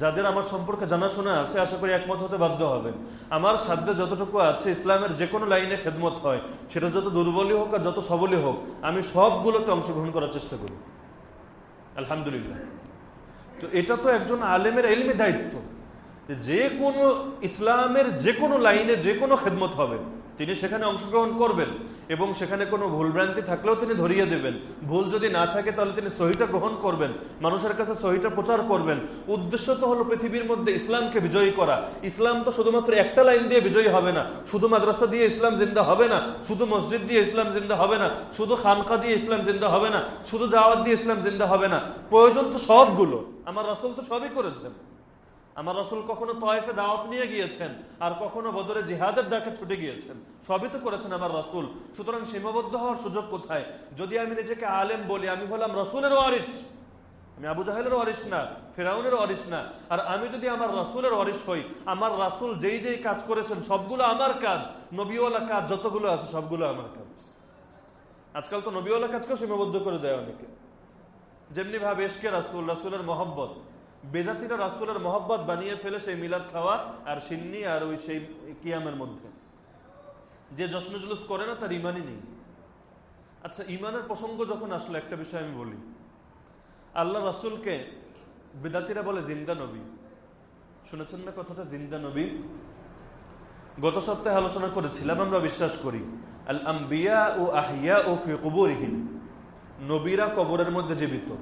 যাদের আমার সম্পর্কে জানাশোনা আছে, আশা করি একমত হতে বাধ্য হবেন। আমার সাধ্যে যতটুকু আছে, ইসলামের যে কোনো লাইনে খেদমত হয়, সেটা যত দুর্বলই হোক আর যত সবলই হোক, আমি সবগুলোতে অংশগ্রহণ করার চেষ্টা করি। আলহামদুলিল্লাহ। তো এটা তো একজন আলেমের এলমে দায়িত্ব, যে কোনো ইসলামের যে কোনো লাইনে যে কোনো খেদমত হবে। তিনি সেখানে অংশগ্রহণ করবেন এবং সেখানে কোনো ভুলভ্রান্তি থাকলেও তিনি ধরিয়ে দেবেন। ভুল যদি না থাকে, তাহলে তিনি সহিটা গ্রহণ করবেন। মানুষের কাছে সহিটা প্রচার করবেন। উদ্দেশ্য তো হলো পৃথিবীর মধ্যে ইসলামকে বিজয়ী করা। ইসলাম তো শুধুমাত্র একটা লাইন দিয়ে বিজয়ী হবে না। শুধু মাদ্রাসা দিয়ে ইসলাম জিন্দা হবে না। শুধু মসজিদ দিয়ে ইসলাম জিন্দা হবে না। শুধু খানকা দিয়ে ইসলাম জিন্দা হবে না। শুধু দাওয়াত দিয়ে ইসলাম জিন্দা হবে না। প্রয়োজন তো সবগুলো। আমার রাসুল তো সবই করেছেন। আমার রসুল কখনো তয়েফে দাওয়াত নিয়ে গিয়েছেন আর কখনো বদরে জিহাদের ডাকে ছুটে গিয়েছেন। সবই তো করেছেন আমার রসুল। সুতরাং সীমাবদ্ধ হওয়ার সুযোগ কোথায়? যদি আমি নিজেকে আলেম বলি, আমি হলাম রসুলের ওয়ারিস আমি আবু জাহেলের ওয়ারিস না, ফেরাউনের ওয়ারিস না। আর আমি যদি আমার রাসুলের ওয়ারিস হই, আমার রাসুল যেই যেই কাজ করেছেন, সবগুলো আমার কাজ। নবীওয়ালা কাজ যতগুলো আছে, সবগুলো আমার কাজ। আজকাল তো নবীওয়ালা কাজকেও সীমাবদ্ধ করে দেয় অনেকে। যেমনি ভাবে এসকে রাসুল, রাসুলের মহব্বত। বেজাতিরা রাসুলের মহব্বত বানিয়ে ফেলে সেই মিলাদ খাওয়া আর সিন্নি আর ওই সেই কিয়ামের মধ্যে। যে যশ্ন জুলুস করে না, তার ইমানই নেই। আচ্ছা ইমানের প্রসঙ্গ যখন আসলো, একটা বিষয় আমি বলি। আল্লাহ রাসুলকে বেদাতিরা বলে জিন্দা নবী। শুনেছেন না কথাটা? জিন্দা নবী? গত সপ্তাহে আলোচনা করেছিলাম, আমরা বিশ্বাস করি। আল আম্বিয়া ও আহিয়া ও ফি কবরহীন নবীরা কবরের মধ্যে জীবিত।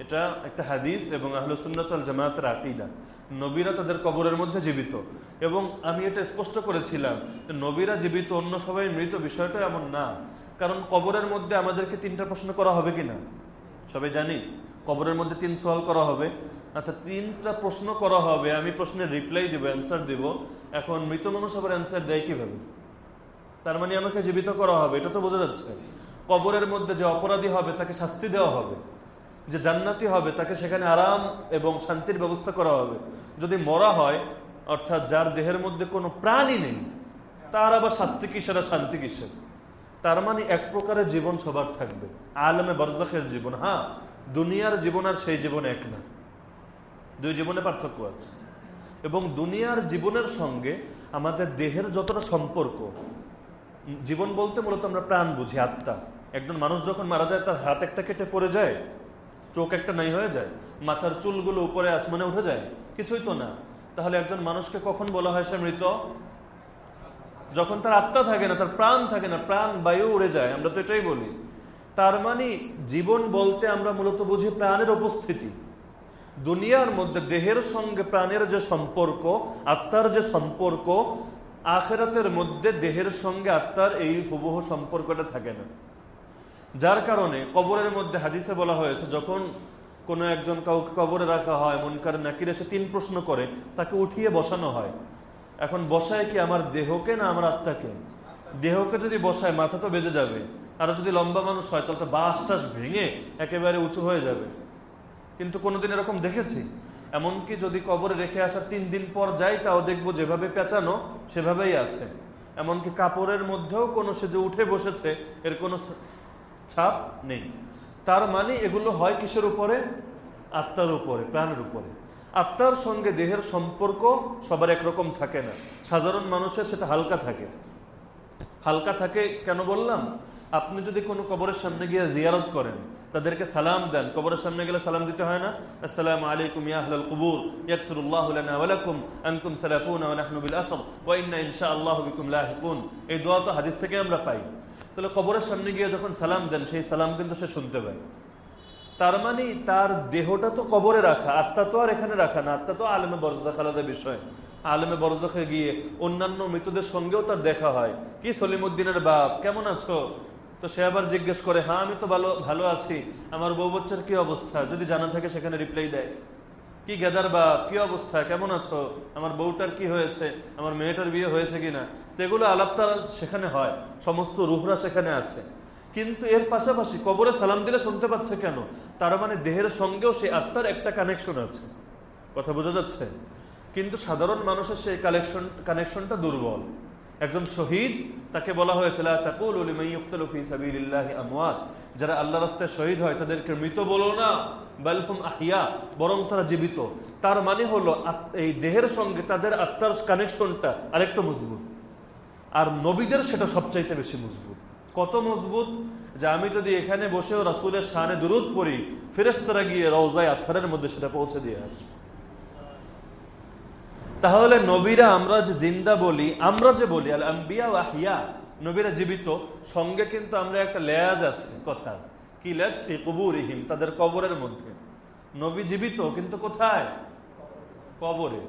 এটা একটা হাদিস এবং আহলুসুন্নতল জামাতের আকিদা। নবীরা তাদের কবরের মধ্যে জীবিত। এবং আমি এটা স্পষ্ট করেছিলাম নবীরা জীবিত, অন্য সবাই মৃত বিষয়টা এমন না। কারণ কবরের মধ্যে আমাদেরকে তিনটা প্রশ্ন করা হবে কিনা? সবাই জানি? কবরের মধ্যে তিন সওয়াল করা হবে। আচ্ছা তিনটা প্রশ্ন করা হবে। আমি প্রশ্নের রিপ্লাই দিব অ্যান্সার দিব। এখন মৃত মানুষ আবার অ্যান্সার দেয় কীভাবে? তার মানে আমাকে জীবিত করা হবে, এটা তো বোঝা যাচ্ছে। কবরের মধ্যে যে অপরাধী হবে, তাকে শাস্তি দেওয়া হবে। যে জান্নাতি হবে, তাকে সেখানে আরাম এবং শান্তির ব্যবস্থা করা হবে। যদি মরা হয়, অর্থাৎ যার দেহের মধ্যে কোনো প্রাণই নেই, তার আবার শাস্তি কিসের আর শান্তি কিসের? তার মানে এক প্রকারের জীবন সবার থাকবে। আলমে বরজাখের জীবন হ্যাঁ? দুনিয়ার জীবন আর সেই জীবন এক না। দুই জীবনে পার্থক্য আছে। এবং দুনিয়ার জীবনের সঙ্গে আমাদের দেহের যতটা সম্পর্ক জীবন বলতে মূলত আমরা প্রাণ বুঝি, আত্মা। একজন মানুষ যখন মারা যায়, তার হাত একটা কেটে পড়ে যায়। চোখ একটা নাই হয়ে যায়, মাথার চুলগুলো উপরে, আসমানে উঠে যায়, কিছুই তো না। তাহলে একজন মানুষকে কখন বলা হয় সে মৃত? যখন তার আত্মা থাকে না, তার প্রাণ থাকে না, প্রাণ, বায়ু উড়ে যায়, আমরা তো এটাই বলি। তার মানে জীবন বলতে আমরা মূলত বুঝি প্রাণের উপস্থিতি। দুনিয়ার মধ্যে দেহের সঙ্গে প্রাণের যে সম্পর্ক, আত্মার যে সম্পর্ক, আখেরাতের মধ্যে দেহের সঙ্গে আত্মার এই হুবহু সম্পর্কটা থাকে না। যার কারণে কবরের মধ্যে হাদিসে বলা হয়েছে, যখন কোনো একজন কাউকে কবরে রাখা হয় মন মনকার নাকির এসে তিন প্রশ্ন করে, তাকে উঠিয়ে বসানো হয়। এখন বসায় কি আমার দেহকে না আমার আত্মাকে? দেহকে যদি বসায়, মাথা তো বেজে যাবে। আর যদি লম্বা মানুষ হয়, তাহলে তো বাস টাস ভেঙে একেবারে উঁচু হয়ে যাবে। কিন্তু কোনোদিন এরকম দেখেছি। এমনকি যদি কবরে রেখে আসা তিন দিন পর যাই, তাও দেখব যেভাবে পেঁচানো, সেভাবেই আছে। এমনকি কাপড়ের মধ্যেও কোনো সে যে উঠে বসেছে, এর কোনো ছাপ নেই। তার মানে এগুলো হয় কিসের উপরে? আত্মার উপরে, প্রাণের উপরে। আত্মার সঙ্গে দেহের সম্পর্ক সবার একরকম থাকে না। সাধারণ মানুষের সেটা হালকা থাকে। হালকা থাকে কেন বললাম? আপনি যদি কোনো কবরের সামনে গিয়ে জিয়ারত করেন, তাদেরকে সালাম দেন। কবরের সামনে গেলে সালাম দিতে হয় না? আসসালামু আলাইকুম ইয়া আহলাল কুবুর, ইয়াগফিরুল্লাহু লানা ওয়া লাকুম, আনতুম সালাফুনা ওয়া নাহনু বিল আসর, ওয়া ইন্না ইনশাআল্লাহু বিকুম লাহিকুন। এই দোয়া তো হাদিস থেকে আমরা পাই। তাহলে কবরের সামনে গিয়ে যখন সালাম দেন, সেই সালাম কিন্তু সে শুনতে পায়। তার মানে তার দেহটা তো কবরে রাখা, আত্মা তো আর এখানে রাখা না, আত্মা তো আলেমে বরজা খালাদা বিষয়। আলেমে বরজখে গিয়ে অন্যান্য মৃতদের সঙ্গেও তার দেখা হয়। কি সলিমুদ্দিনের বাপ, কেমন আছো? তো সে আবার জিজ্ঞেস করে হ্যাঁ আমি তো ভালো ভালো আছি। আমার বউ বাচ্চার কি অবস্থা? যদি জানা থাকে, সেখানে রিপ্লাই দেয়। কি গেদার বাপ কি অবস্থা? কেমন আছো? আমার বউটার কি হয়েছে? আমার মেয়েটার বিয়ে হয়েছে কিনা? তো এগুলো আলাপ তার সেখানে হয়। সমস্ত রুহরা সেখানে আছে। কিন্তু এর পাশাপাশি কবরে সালাম দিলে শুনতে পাচ্ছে কেন? তার মানে দেহের সঙ্গেও সেই আত্মার একটা কানেকশন আছে। কথা বোঝা যাচ্ছে? কিন্তু সাধারণ মানুষের সেই কালেকশন কানেকশনটা দুর্বল। একজন শহীদ, তাকে বলা হয়েছিল যারা আল্লাহ রাস্তায় শহীদ হয়, তাদেরকে মৃত বলো না। বালহুম আহিয়া, বরং তারা জীবিত। তার মানে হলো এই দেহের সঙ্গে তাদের আত্মার কানেকশনটা আরেকটা মজবুত। আর নবীদের সেটা সবচাইতে বেশি মজবুত। কত মজবুত যে আমি যদি এখানে বসেও রাসুলের শানে দুরুদ পড়ি ফেরেস্তারা গিয়ে রওজায় আত্মারের মধ্যে সেটা পৌঁছে দিয়ে আসে তাহলে নবীরা আমরা যে জিন্দা বলি, আমরা যে বলি আল আম্বিয়া ওয়াহিয়া নবীরা জীবিত। সঙ্গে কিন্তু আমরা একটা লেয়াজ আছে, কথা। কি লেজ ফি কুবুরিহিম, তাদের কবরের মধ্যে। নবী জীবিত, কিন্তু কোথায়? কবরে।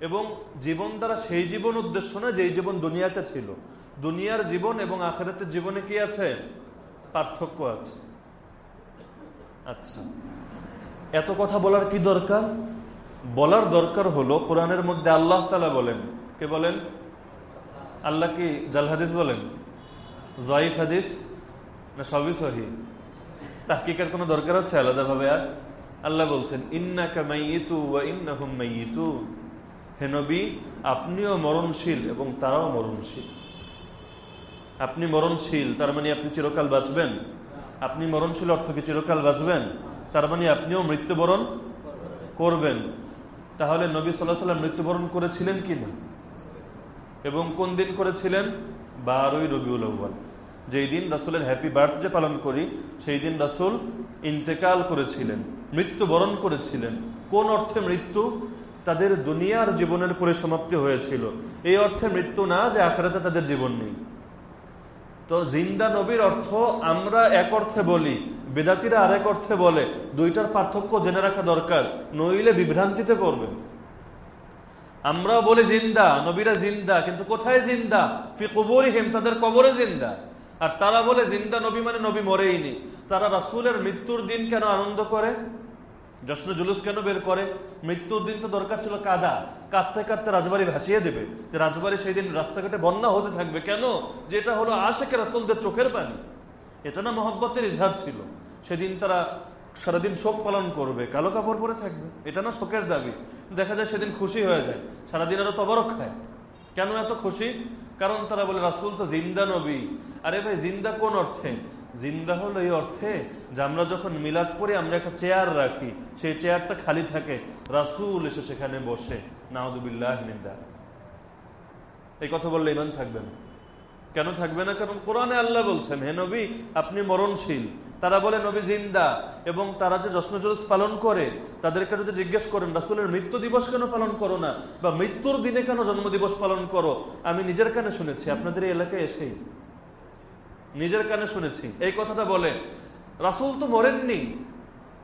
এবং জীবন দ্বারা সেই জীবন উদ্দেশ্য না, যেই জীবন দুনিয়াতে ছিল। দুনিয়ার জীবন এবং আখেরাতের জীবনে কি আছে? পার্থক্য আছে। আচ্ছা। এত কথা বলার কি দরকার? বলার দরকার হলো, কোরআনের মধ্যে আল্লাহ তালা বলেন, কে বলেন? আল্লাহ কি জাল হাদিস বলেন? জয়ীফ হাদিস? না সবই সহি? তাহকিকের কোনো দরকার আছে আলাদাভাবে আর? আল্লাহ বলছেন, ইন্নাকা মাইয়িতু ওয়া ইন্নাহুম মাইয়িতুন। হে নবী, আপনিও মরণশীল এবং তারাও মরণশীল। আপনি মরণশীল, তার মানে আপনি চিরকাল বাঁচবেন। আপনি মরণশীল অর্থ কি? চিরকাল বাঁচবেন? তার মানে আপনিও মৃত্যুবরণ করবেন। তাহলে নবী সাল্লাহ সাল্লাম মৃত্যুবরণ করেছিলেন কি না এবং কোন দিন করেছিলেন? বারোই রবিউল আউ্বাল যেই দিন রাসুলের হ্যাপি বার্থডে পালন করি, সেই দিন রাসুল ইন্তেকাল করেছিলেন, মৃত্যুবরণ করেছিলেন। কোন অর্থে মৃত্যু? তাদের দুনিয়ার জীবনের পরিসমাপ্তি হয়েছিল। এই অর্থে মৃত্যু না যে আখেরাতে তাদের জীবন নেই। তো জিন্দা নবীর অর্থ আমরা এক অর্থে বলি, বেদাতিরা আরেক অর্থে বলে, দুইটার পার্থক্য জেনে রাখা দরকার, নইলে বিভ্রান্তিতে পড়বে আমরাও বলি জিন্দা, নবীরা জিন্দা, কিন্তু কোথায় জিন্দা? ফি কবরিহিম, তাদের কবরে জিন্দা। আর তারা বলে, জিন্দা নবী মানে নবী মরেইনি। তারা রাসূলের মৃত্যুর দিন কেন আনন্দ করে? জশ্ন জুলুস কেন বের করে? মৃত্যুর দিন তো দরকার ছিল কাদা। কাঁদতে কাঁদতে রাজবাড়ি ভাসিয়ে দেবে। যে রাজবাড়ি সেই দিন রাস্তাঘাটে বন্যা হতে থাকবে। কেন? যে এটা হলো আশেখে রাসুলদের চোখের পানি। এটা না মহব্বতের ইজহার ছিল। সেদিন তারা সারাদিন শোক পালন করবে, কালো কাপড় পরে থাকবে। এটা না শোকের দাবি। দেখা যায় সেদিন খুশি হয়ে যায়। সারাদিন আরও তবরক খায়। কেন এত খুশি? কারণ তারা বলে, রাসুল তো জিন্দা নবী। আরে ভাই, জিন্দা কোন অর্থে? জিন্দা হলো এই অর্থে যে আমরা যখন মিলাদ পড়ি, আমরা একটা চেয়ার রাখি। সেই চেয়ারটা খালি থাকে। রাসুল এসে সেখানে বসে। নাহদুবিল্লাহ এই কথা বললে ইমান থাকবেন না। কেন থাকবে না? কারণ কোরআনে আল্লাহ বলছেন, হে নবী, আপনি মরণশীল। তারা বলে, নবী জিন্দা। এবং তারা যে জশ্ন জুলুস পালন করে, তাদেরকে যদি জিজ্ঞেস করেন, রাসুলের মৃত্যু দিবস কেন পালন করো না? বা মৃত্যুর দিনে কেন জন্মদিবস পালন করো? আমি নিজের কানে শুনেছি, আপনাদের এই এলাকায় এসেই। নিজের কানে শুনেছি। এই কথাটা বলে, রাসুল তো মরেননি।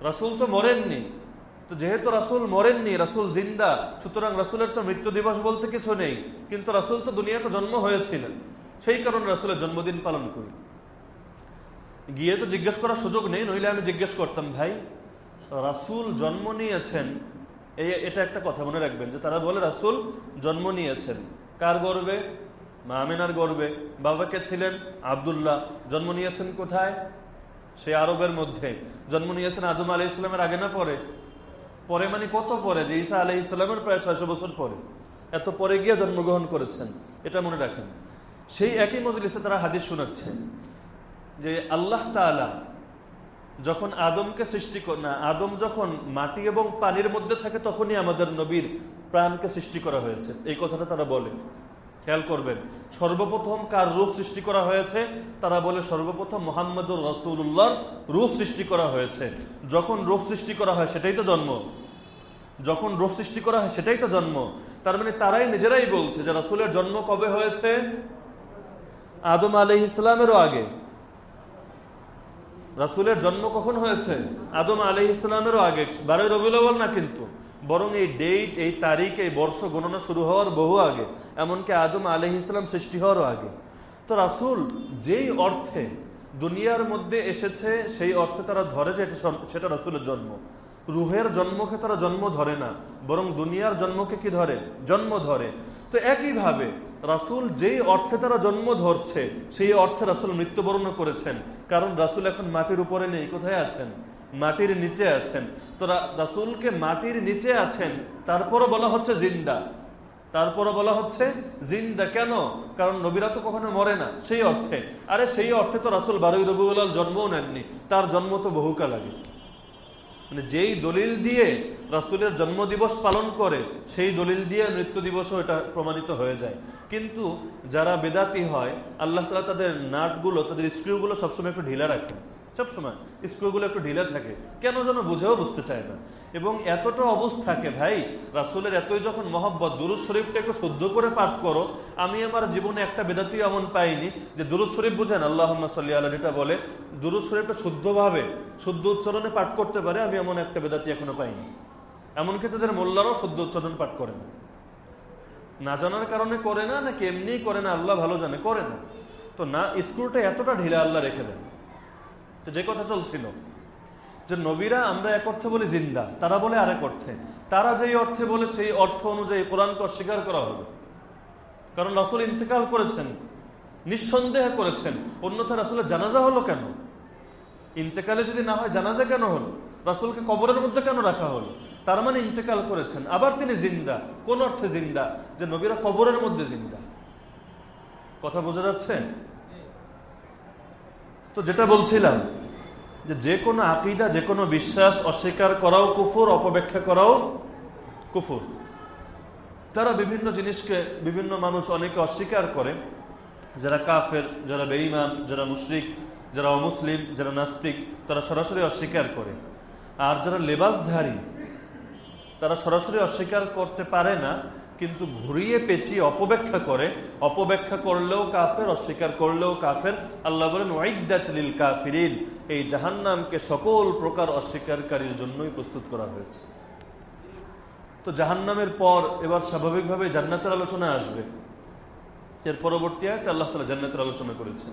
রাসুল তো মরেননি। তো যেহেতু রাসুল মরেননি, রাসুল জিন্দা, সুতরাং রাসুলের তো মৃত্যু দিবস বলতে কিছু নেই। কিন্তু রাসুল তো দুনিয়াতে জন্ম হয়েছিলেন। সেই কারণে রাসুলের জন্মদিন পালন করি। গিয়ে তো জিজ্ঞেস করার সুযোগ নেই, নইলে আমি জিজ্ঞেস করতাম, ভাই, রাসুল জন্ম নিয়েছেন। এই এটা একটা কথা মনে রাখবেন যে তারা বলে, রাসুল জন্ম নিয়েছেন। কার গর্বে? মামিনার গর্বে। বাবাকে ছিলেন? আবদুল্লাহ। জন্ম নিয়েছেন কোথায়? সে আরবের মধ্যে। জন্ম নিয়েছেন আদম আলি ইসলামের আগে না পরে? পরে মানে কত পরে? যে ঈসা আলি ইসলামের প্রায় ছয়শো বছর পরে। এত পরে গিয়ে জন্মগ্রহণ করেছেন। এটা মনে রাখেন। সেই একই মজলিসে তারা হাদিস শোনাচ্ছে যে আল্লাহ তালা যখন আদমকে সৃষ্টি না, আদম যখন মাটি এবং পানির মধ্যে থাকে তখনই আমাদের নবীর প্রাণকে সৃষ্টি করা হয়েছে। এই কথাটা তারা বলে। খেয়াল করবেন, সর্বপ্রথম কার রূপ সৃষ্টি করা হয়েছে? তারা বলে সর্বপ্রথম মোহাম্মদুর রসুল্লাহ রূপ সৃষ্টি করা হয়েছে। যখন রূপ সৃষ্টি করা হয় সেটাই তো জন্ম। যখন রূপ সৃষ্টি করা হয় সেটাই তো জন্ম। তার মানে তারাই নিজেরাই বলছে যে রাসুলের জন্ম কবে হয়েছে? আদম আলহ ইসলামেরও আগে। রাসুলের জন্ম কখন হয়েছে? আদম আলহ ইসলামেরও আগে। বারোই রবিউল না কিন্তু? বরং এই ডেট এই তারিখ, এই বর্ষ গণনা শুরু হওয়ার বহু আগে। এমনকি আদম আলহ ইসলাম সৃষ্টি হওয়ারও আগে। তো রাসুল যেই অর্থে দুনিয়ার মধ্যে এসেছে, সেই অর্থে তারা ধরে যে সেটা রাসুলের জন্ম। রুহের জন্মকে তারা জন্ম ধরে না। বরং দুনিয়ার জন্মকে কি ধরে? জন্ম ধরে। তো একইভাবে রাসুল যেই অর্থে তারা জন্ম ধরছে, সেই অর্থে রাসুল মৃত্যুবরণ করেছেন। কারণ রাসুল এখন মাটির উপরে নেই, কোথায় আছেন? মাটির নিচে আছেন। তো রাসুলকে মাটির নিচে আছেন, তারপরও বলা হচ্ছে জিন্দা। তারপরে বলা হচ্ছে জিন্দা। কেন? কারণ নবীরা তো কখনো মরে না, সেই অর্থে। আরে সেই অর্থে তো রাসুল বারুই রবিউল জন্মও নেননি, তার জন্ম তো বহুকাল আগে। মানে যেই দলিল দিয়ে রাসুলের জন্মদিবস পালন করে, সেই দলিল দিয়ে মৃত্যু দিবসও এটা প্রমাণিত হয়ে যায়। কিন্তু যারা বেদাতি হয়, আল্লাহ তালা তাদের নাটগুলো, তাদের স্ক্রিউগুলো সবসময় একটু ঢিলা রাখেন। সবসময় স্কুলগুলো একটু ঢিলে থাকে। কেন যেন বুঝেও বুঝতে চায় না। এবং এতটা অবস্থাকে, ভাই, রাসুলের এতই যখন মহব্বত দুরুজ শরীফটাকে শুদ্ধ করে পাঠ করো, আমি আমার জীবনে একটা বেদাতি এমন পাইনি যে দুরুজ শরীফ বুঝেন আল্লাহ সাল্লি আল্লাহ যেটা বলে দুরুজ শরীফটা শুদ্ধভাবে, শুদ্ধ উচ্চারণে পাঠ করতে পারে, আমি এমন একটা বেদাতি এখনও পাইনি। এমনকি তাদের মোল্লারাও শুদ্ধ উচ্চারণ পাঠ করে না। না জানার কারণে করে না, নাকি এমনিই করে না, আল্লাহ ভালো জানে, করে না। তো না, স্কুলটা এতটা ঢিলা আল্লাহ রেখে দেন। তো যে কথা চলছিল, যে নবীরা আমরা এক অর্থে বলি জিন্দা, তারা বলে আরেক অর্থে। তারা যেই অর্থে বলে সেই অর্থ অনুযায়ী কোরআনকে অস্বীকার করা হবে। কারণ রাসুল ইন্তেকাল করেছেন, নিঃসন্দেহ করেছেন। অন্যথা রাসুলের জানাজা হলো কেন? ইন্তেকালে যদি না হয় জানাজা কেন হলো? রাসুলকে কবরের মধ্যে কেন রাখা হলো? তার মানে ইন্তেকাল করেছেন। আবার তিনি জিন্দা। কোন অর্থে জিন্দা? যে নবীরা কবরের মধ্যে জিন্দা। কথা বোঝা যাচ্ছে? তো যেটা বলছিলাম যে যে কোনো আকিদা, যে কোনো বিশ্বাস অস্বীকার করাও কুফুর, অপব্যাখ্যা করাও কুফুর। তারা বিভিন্ন জিনিসকে বিভিন্ন মানুষ অনেকে অস্বীকার করে। যারা কাফের, যারা বেঈমান, যারা মুশরিক, যারা অমুসলিম, যারা নাস্তিক, তারা সরাসরি অস্বীকার করে। আর যারা লেবাসধারী, তারা সরাসরি অস্বীকার করতে পারে না কিন্তু ঘুরিয়ে পেঁচিয়ে অপব্যাখ্যা করে। অপব্যাখ্যা করলেও কাফের, অস্বীকার করলেও কাফের। আল্লাহ বলেন ওয়াইদাতলিল কাফিরিন। এই জাহান্নামকে সকল প্রকার অস্বীকারীর জন্যই প্রস্তুত করা হয়েছে। তো জাহান্নামের পর এবার স্বাভাবিকভাবে জান্নাতের আলোচনা আসবে। এর পরবর্তী আয়তে আল্লাহ তালা জান্নাতের আলোচনা করেছেন।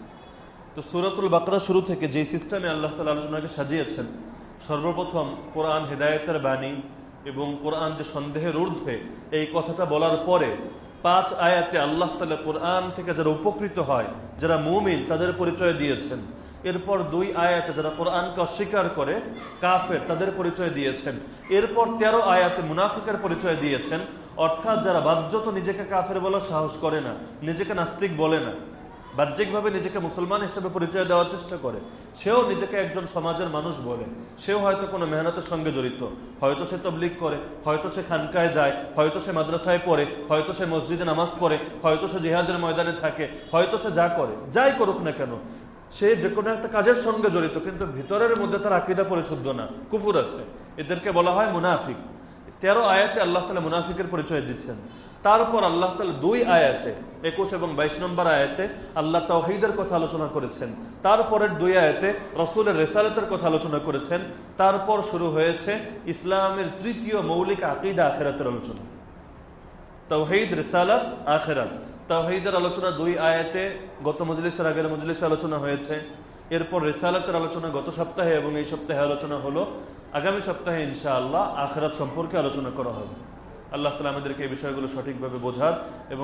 তো সুরাতুল বাকরা শুরু থেকে যে সিস্টেমে আল্লাহ তালা আলোচনাকে সাজিয়েছেন, সর্বপ্রথম কোরআন হেদায়তের বাণী এবং কোরআন যে সন্দেহের ঊর্ধ্বে এই কথাটা বলার পরে পাঁচ আয়াতে আল্লাহ তালা কোরআন থেকে যারা উপকৃত হয়, যারা মুমিন তাদের পরিচয় দিয়েছেন। এরপর দুই আয়াতে যারা কোরআনকে অস্বীকার করে, কাফের তাদের পরিচয় দিয়েছেন। এরপর তেরো আয়াতে মুনাফিকের পরিচয় দিয়েছেন। অর্থাৎ যারা বাহ্যত নিজেকে কাফের বলার সাহস করে না, নিজেকে নাস্তিক বলে না বাহ্যিকভাবে নিজেকে মুসলমান হিসেবে পরিচয় দেওয়ার চেষ্টা করে। সেও নিজেকে একজন সমাজের মানুষ বলে। সেও হয়তো কোনো মেহনতের সঙ্গে জড়িত। হয়তো সে তবলিক করে, হয়তো সে খানকায় যায়, হয়তো সে মাদ্রাসায় পড়ে, হয়তো সে মসজিদে নামাজ পড়ে, হয়তো সে জিহাদের ময়দানে থাকে, হয়তো সে যা করে, যাই করুক না কেন, সে যে কোনো একটা কাজের সঙ্গে জড়িত, কিন্তু ভিতরের মধ্যে তার আকিদা পরিশুদ্ধ না, কুফুর আছে। এদেরকে বলা হয় মুনাফিক। তেরো আয়াতে আল্লাহ তালা মুনাফিকের পরিচয় দিচ্ছেন। তারপর আল্লাহ দুই আয়াতে, একুশ এবং বাইশ নম্বর আয়াতে আল্লাহ তাহিদের কথা আলোচনা করেছেন। তারপরের দুই আয়াতে রসুলের রেসালতের কথা আলোচনা করেছেন। তারপর শুরু হয়েছে ইসলামের তৃতীয় মৌলিক আকিদা আখেরাতের আলোচনা। তৌহিদ রেসালাত, আখেরাত। তাহিদের আলোচনা দুই আয়াতে গত মজলিসের আগের মজলিসে আলোচনা হয়েছে। এরপর রেসালাতের আলোচনা গত সপ্তাহে এবং এই সপ্তাহে আলোচনা হলো। আগামী সপ্তাহে ইনশাআল্লাহ আখেরাত সম্পর্কে আলোচনা করা হবে। আল্লাহ তালা আমাদেরকে এই বিষয়গুলো সঠিকভাবে বোঝার এবং